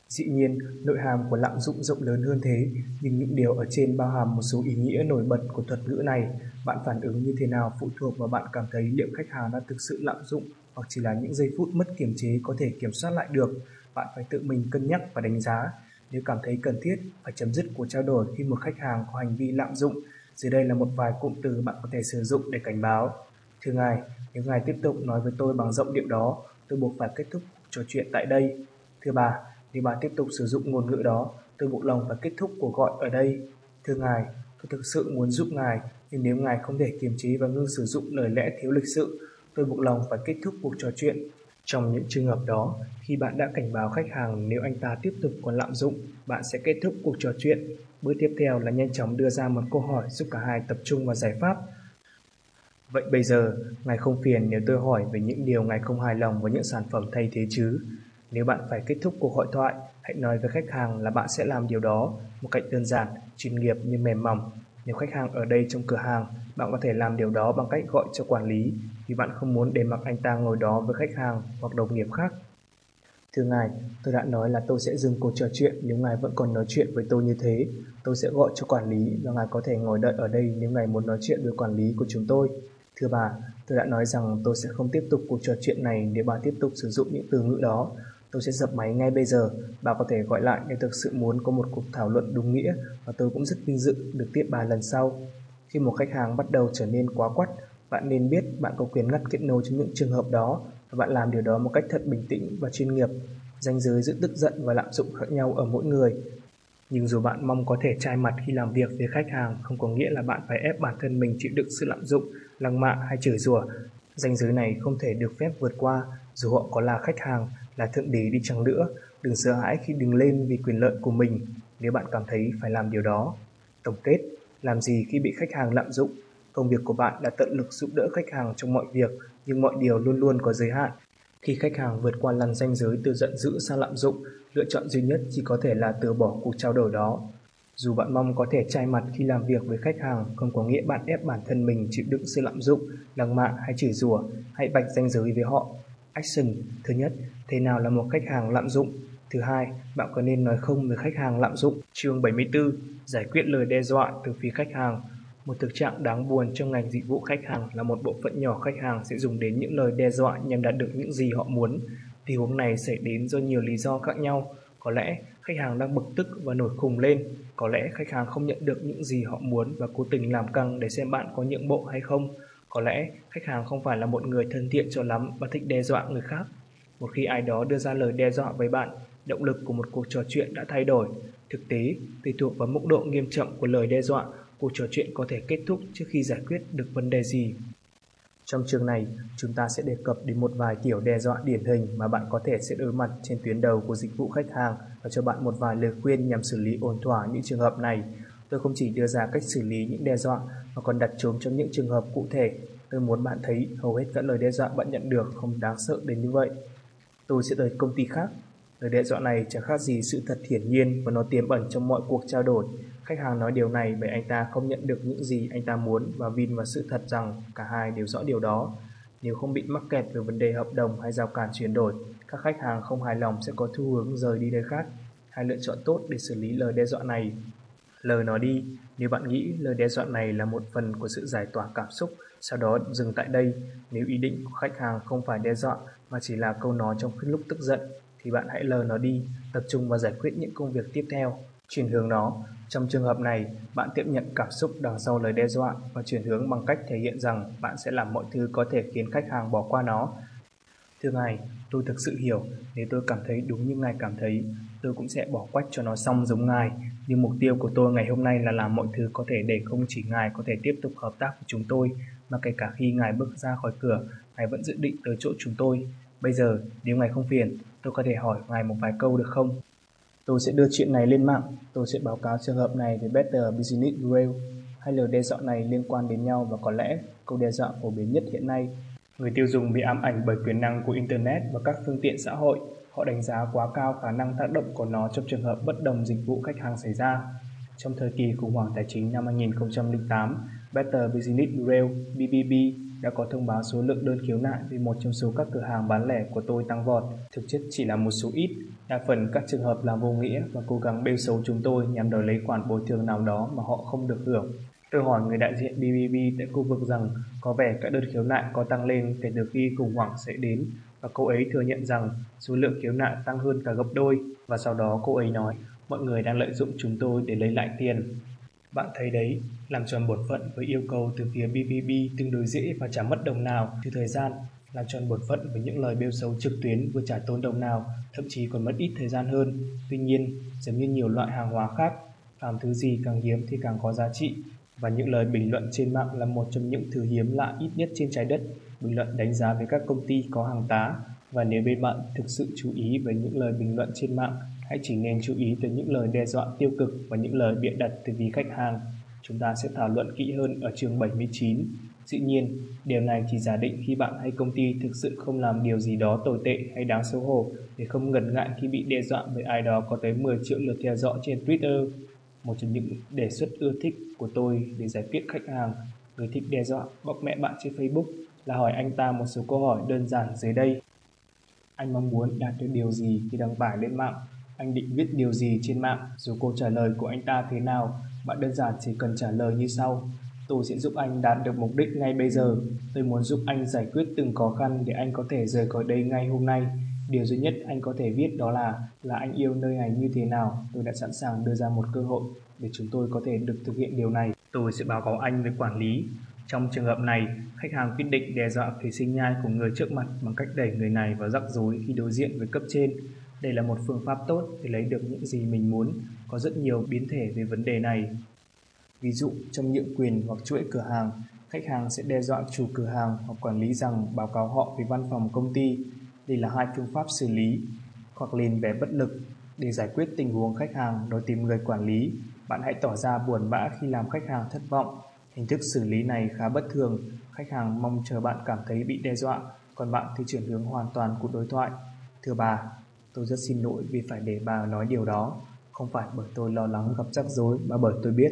Dĩ nhiên, nội hàm của lạm dụng rộng lớn hơn thế, nhưng những điều ở trên bao hàm một số ý nghĩa nổi bật của thuật ngữ này. Bạn phản ứng như thế nào phụ thuộc vào bạn cảm thấy liệu khách hàng đã thực sự lạm dụng hoặc chỉ là những giây phút mất kiểm chế có thể kiểm soát lại được. Bạn phải tự mình cân nhắc và đánh giá. Nếu cảm thấy cần thiết, phải chấm dứt cuộc trao đổi khi một khách hàng có hành vi lạm dụng dưới đây là một vài cụm từ bạn có thể sử dụng để cảnh báo. Thưa ngài, nếu ngài tiếp tục nói với tôi bằng giọng điệu đó, tôi buộc phải kết thúc trò chuyện tại đây. Thưa bà, nếu bà tiếp tục sử dụng ngôn ngữ đó, tôi buộc lòng phải kết thúc cuộc gọi ở đây. Thưa ngài, tôi thực sự muốn giúp ngài, nhưng nếu ngài không thể kiềm chế và ngưng sử dụng lời lẽ thiếu lịch sự, tôi buộc lòng phải kết thúc cuộc trò chuyện. Trong những trường hợp đó, khi bạn đã cảnh báo khách hàng nếu anh ta tiếp tục còn lạm dụng, bạn sẽ kết thúc cuộc trò chuyện. Bước tiếp theo là nhanh chóng đưa ra một câu hỏi giúp cả hai tập trung vào giải pháp. Vậy bây giờ, ngài không phiền nếu tôi hỏi về những điều ngài không hài lòng với những sản phẩm thay thế chứ? Nếu bạn phải kết thúc cuộc hội thoại, hãy nói với khách hàng là bạn sẽ làm điều đó một cách đơn giản, chuyên nghiệp nhưng mềm mỏng. Nếu khách hàng ở đây trong cửa hàng, bạn có thể làm điều đó bằng cách gọi cho quản lý vì bạn không muốn để mặc anh ta ngồi đó với khách hàng hoặc đồng nghiệp khác. Thưa ngài, tôi đã nói là tôi sẽ dừng cuộc trò chuyện nếu ngài vẫn còn nói chuyện với tôi như thế. Tôi sẽ gọi cho quản lý và ngài có thể ngồi đợi ở đây nếu ngài muốn nói chuyện với quản lý của chúng tôi. Thưa bà, tôi đã nói rằng tôi sẽ không tiếp tục cuộc trò chuyện này nếu bà tiếp tục sử dụng những từ ngữ đó. Tôi sẽ dập máy ngay bây giờ. Bà có thể gọi lại nếu thực sự muốn có một cuộc thảo luận đúng nghĩa và tôi cũng rất vinh dự được tiếp bà lần sau. Khi một khách hàng bắt đầu trở nên quá quắt, bạn nên biết bạn có quyền ngắt kết nối trong những trường hợp đó và bạn làm điều đó một cách thật bình tĩnh và chuyên nghiệp. Ranh giới giữa tức giận và lạm dụng khác nhau ở mỗi người. Nhưng dù bạn mong có thể trai mặt khi làm việc với khách hàng không có nghĩa là bạn phải ép bản thân mình chịu đựng sự lạm dụng, lăng mạ hay chửi rủa. Ranh giới này không thể được phép vượt qua dù họ có là khách hàng, là thượng đế đi chăng nữa. Đừng sợ hãi khi đứng lên vì quyền lợi của mình nếu bạn cảm thấy phải làm điều đó. Tổng kết, làm gì khi bị khách hàng lạm dụng? Công việc của bạn là tận lực giúp đỡ khách hàng trong mọi việc, nhưng mọi điều luôn luôn có giới hạn. Khi khách hàng vượt qua lằn ranh giới từ giận dữ sang lạm dụng, lựa chọn duy nhất chỉ có thể là từ bỏ cuộc trao đổi đó. Dù bạn mong có thể trai mặt khi làm việc với khách hàng không có nghĩa bạn ép bản thân mình chịu đựng sự lạm dụng, lăng mạ hay chửi rủa, hãy vạch ranh giới với họ. Action Thứ nhất, thế nào là một khách hàng lạm dụng? Thứ hai, bạn có nên nói không với khách hàng lạm dụng? Chương 74 Giải quyết lời đe dọa từ phía khách hàng một thực trạng đáng buồn trong ngành dịch vụ khách hàng là một bộ phận nhỏ khách hàng sẽ dùng đến những lời đe dọa nhằm đạt được những gì họ muốn. Tình huống này xảy đến do nhiều lý do khác nhau. Có lẽ khách hàng đang bực tức và nổi khùng lên. Có lẽ khách hàng không nhận được những gì họ muốn và cố tình làm căng để xem bạn có nhượng bộ hay không. Có lẽ khách hàng không phải là một người thân thiện cho lắm và thích đe dọa người khác. Một khi ai đó đưa ra lời đe dọa với bạn, động lực của một cuộc trò chuyện đã thay đổi. Thực tế, tùy thuộc vào mức độ nghiêm trọng của lời đe dọa, cuộc trò chuyện có thể kết thúc trước khi giải quyết được vấn đề gì. Trong chương này, chúng ta sẽ đề cập đến một vài kiểu đe dọa điển hình mà bạn có thể sẽ đối mặt trên tuyến đầu của dịch vụ khách hàng và cho bạn một vài lời khuyên nhằm xử lý ổn thỏa những trường hợp này. Tôi không chỉ đưa ra cách xử lý những đe dọa mà còn đặt trốn trong những trường hợp cụ thể. Tôi muốn bạn thấy hầu hết các lời đe dọa bạn nhận được không đáng sợ đến như vậy. Tôi sẽ tới công ty khác. Lời đe dọa này chẳng khác gì sự thật hiển nhiên và nó tiềm ẩn trong mọi cuộc trao đổi. Khách hàng nói điều này bởi anh ta không nhận được những gì anh ta muốn và vin vào sự thật rằng cả hai đều rõ điều đó. Nếu không bị mắc kẹt về vấn đề hợp đồng hay rào cản chuyển đổi, các khách hàng không hài lòng sẽ có xu hướng rời đi nơi khác. Hai lựa chọn tốt để xử lý lời đe dọa này. Lời nó đi, nếu bạn nghĩ lời đe dọa này là một phần của sự giải tỏa cảm xúc, sau đó dừng tại đây. Nếu ý định của khách hàng không phải đe dọa mà chỉ là câu nói trong lúc tức giận, thì bạn hãy lờ nó đi, tập trung vào giải quyết những công việc tiếp theo, chuyển hướng nó. Trong trường hợp này, bạn tiếp nhận cảm xúc đằng sau lời đe dọa và chuyển hướng bằng cách thể hiện rằng bạn sẽ làm mọi thứ có thể khiến khách hàng bỏ qua nó. Thưa ngài, tôi thực sự hiểu, nếu tôi cảm thấy đúng như ngài cảm thấy, tôi cũng sẽ bỏ quách cho nó xong giống ngài. Nhưng mục tiêu của tôi ngày hôm nay là làm mọi thứ có thể để không chỉ ngài có thể tiếp tục hợp tác với chúng tôi, mà kể cả khi ngài bước ra khỏi cửa, ngài vẫn dự định tới chỗ chúng tôi. Bây giờ, nếu ngài không phiền, tôi có thể hỏi ngài một vài câu được không? Tôi sẽ đưa chuyện này lên mạng, tôi sẽ báo cáo trường hợp này với Better Business Bureau. Hai lời đe dọa này liên quan đến nhau và có lẽ câu đe dọa phổ biến nhất hiện nay. Người tiêu dùng bị ám ảnh bởi quyền năng của Internet và các phương tiện xã hội. Họ đánh giá quá cao khả năng tác động của nó trong trường hợp bất đồng dịch vụ khách hàng xảy ra. Trong thời kỳ khủng hoảng tài chính năm 2008, Better Business Bureau BBB đã có thông báo số lượng đơn khiếu nại vì một trong số các cửa hàng bán lẻ của tôi tăng vọt, thực chất chỉ là một số ít. Đa phần các trường hợp là vô nghĩa và cố gắng bêu xấu chúng tôi nhằm đòi lấy khoản bồi thường nào đó mà họ không được hưởng. Tôi hỏi người đại diện BBB tại khu vực rằng có vẻ các đơn khiếu nại có tăng lên kể từ khi khủng hoảng sẽ đến và cô ấy thừa nhận rằng số lượng khiếu nại tăng hơn cả gấp đôi và sau đó cô ấy nói mọi người đang lợi dụng chúng tôi để lấy lại tiền. Bạn thấy đấy, làm tròn bổn phận với yêu cầu từ phía BBB tương đối dễ và chả mất đồng nào trừ thời gian. Làm tròn bổn phận với những lời bêu xấu trực tuyến vừa trả tốn đồng nào, thậm chí còn mất ít thời gian hơn. Tuy nhiên, giống như nhiều loại hàng hóa khác, phàm thứ gì càng hiếm thì càng có giá trị. Và những lời bình luận trên mạng là một trong những thứ hiếm lạ ít nhất trên trái đất. Bình luận đánh giá về các công ty có hàng tá. Và nếu bên bạn thực sự chú ý về những lời bình luận trên mạng hãy chỉ nên chú ý tới những lời đe dọa tiêu cực và những lời biện đặt từ phía khách hàng. Chúng ta sẽ thảo luận kỹ hơn ở chương 79. Dĩ nhiên, điều này chỉ giả định khi bạn hay công ty thực sự không làm điều gì đó tồi tệ hay đáng xấu hổ để không ngần ngại khi bị đe dọa bởi ai đó có tới 10 triệu lượt theo dõi trên Twitter. Một trong những đề xuất ưa thích của tôi để giải quyết khách hàng, người thích đe dọa bóc mẹ bạn trên Facebook là hỏi anh ta một số câu hỏi đơn giản dưới đây. Anh mong muốn đạt được điều gì khi đăng bài lên mạng anh định viết điều gì trên mạng, dù câu trả lời của anh ta thế nào, bạn đơn giản chỉ cần trả lời như sau. Tôi sẽ giúp anh đạt được mục đích ngay bây giờ. Tôi muốn giúp anh giải quyết từng khó khăn để anh có thể rời khỏi đây ngay hôm nay. Điều duy nhất anh có thể viết đó là là anh yêu nơi này như thế nào. Tôi đã sẵn sàng đưa ra một cơ hội để chúng tôi có thể được thực hiện điều này. Tôi sẽ báo cáo anh với quản lý. Trong trường hợp này, khách hàng quyết định đe dọa phí sinh nhai của người trước mặt bằng cách đẩy người này vào rắc rối khi đối diện với cấp trên. Đây là một phương pháp tốt để lấy được những gì mình muốn. Có rất nhiều biến thể về vấn đề này. Ví dụ, trong nhượng quyền hoặc chuỗi cửa hàng, khách hàng sẽ đe dọa chủ cửa hàng hoặc quản lý rằng báo cáo họ với văn phòng công ty. Đây là hai phương pháp xử lý. Hoặc liền vẻ bất lực. Để giải quyết tình huống khách hàng đòi tìm người quản lý, bạn hãy tỏ ra buồn bã khi làm khách hàng thất vọng. Hình thức xử lý này khá bất thường. Khách hàng mong chờ bạn cảm thấy bị đe dọa, còn bạn thì chuyển hướng hoàn toàn cuộc đối thoại. Thưa bà, Tôi rất xin lỗi vì phải để bà nói điều đó. Không phải bởi tôi lo lắng gặp rắc rối mà bởi tôi biết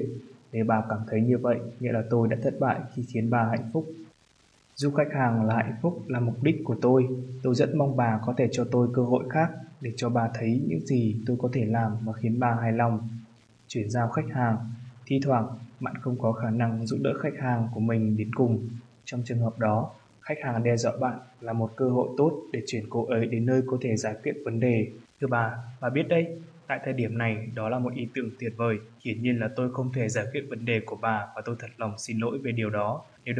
nếu bà cảm thấy như vậy nghĩa là tôi đã thất bại khi khiến bà hạnh phúc. Giúp khách hàng là hạnh phúc là mục đích của tôi. Tôi rất mong bà có thể cho tôi cơ hội khác để cho bà thấy những gì tôi có thể làm và khiến bà hài lòng. Chuyển giao khách hàng Thi thoảng, bạn không có khả năng giúp đỡ khách hàng của mình đến cùng. Trong trường hợp đó, khách hàng đe dọa bạn là một cơ hội tốt để chuyển cô ấy đến nơi có thể giải quyết vấn đề. Thưa bà, bà biết đấy, tại thời điểm này đó là một ý tưởng tuyệt vời. Hiển nhiên là tôi không thể giải quyết vấn đề của bà và tôi thật lòng xin lỗi về điều đó. Nếu được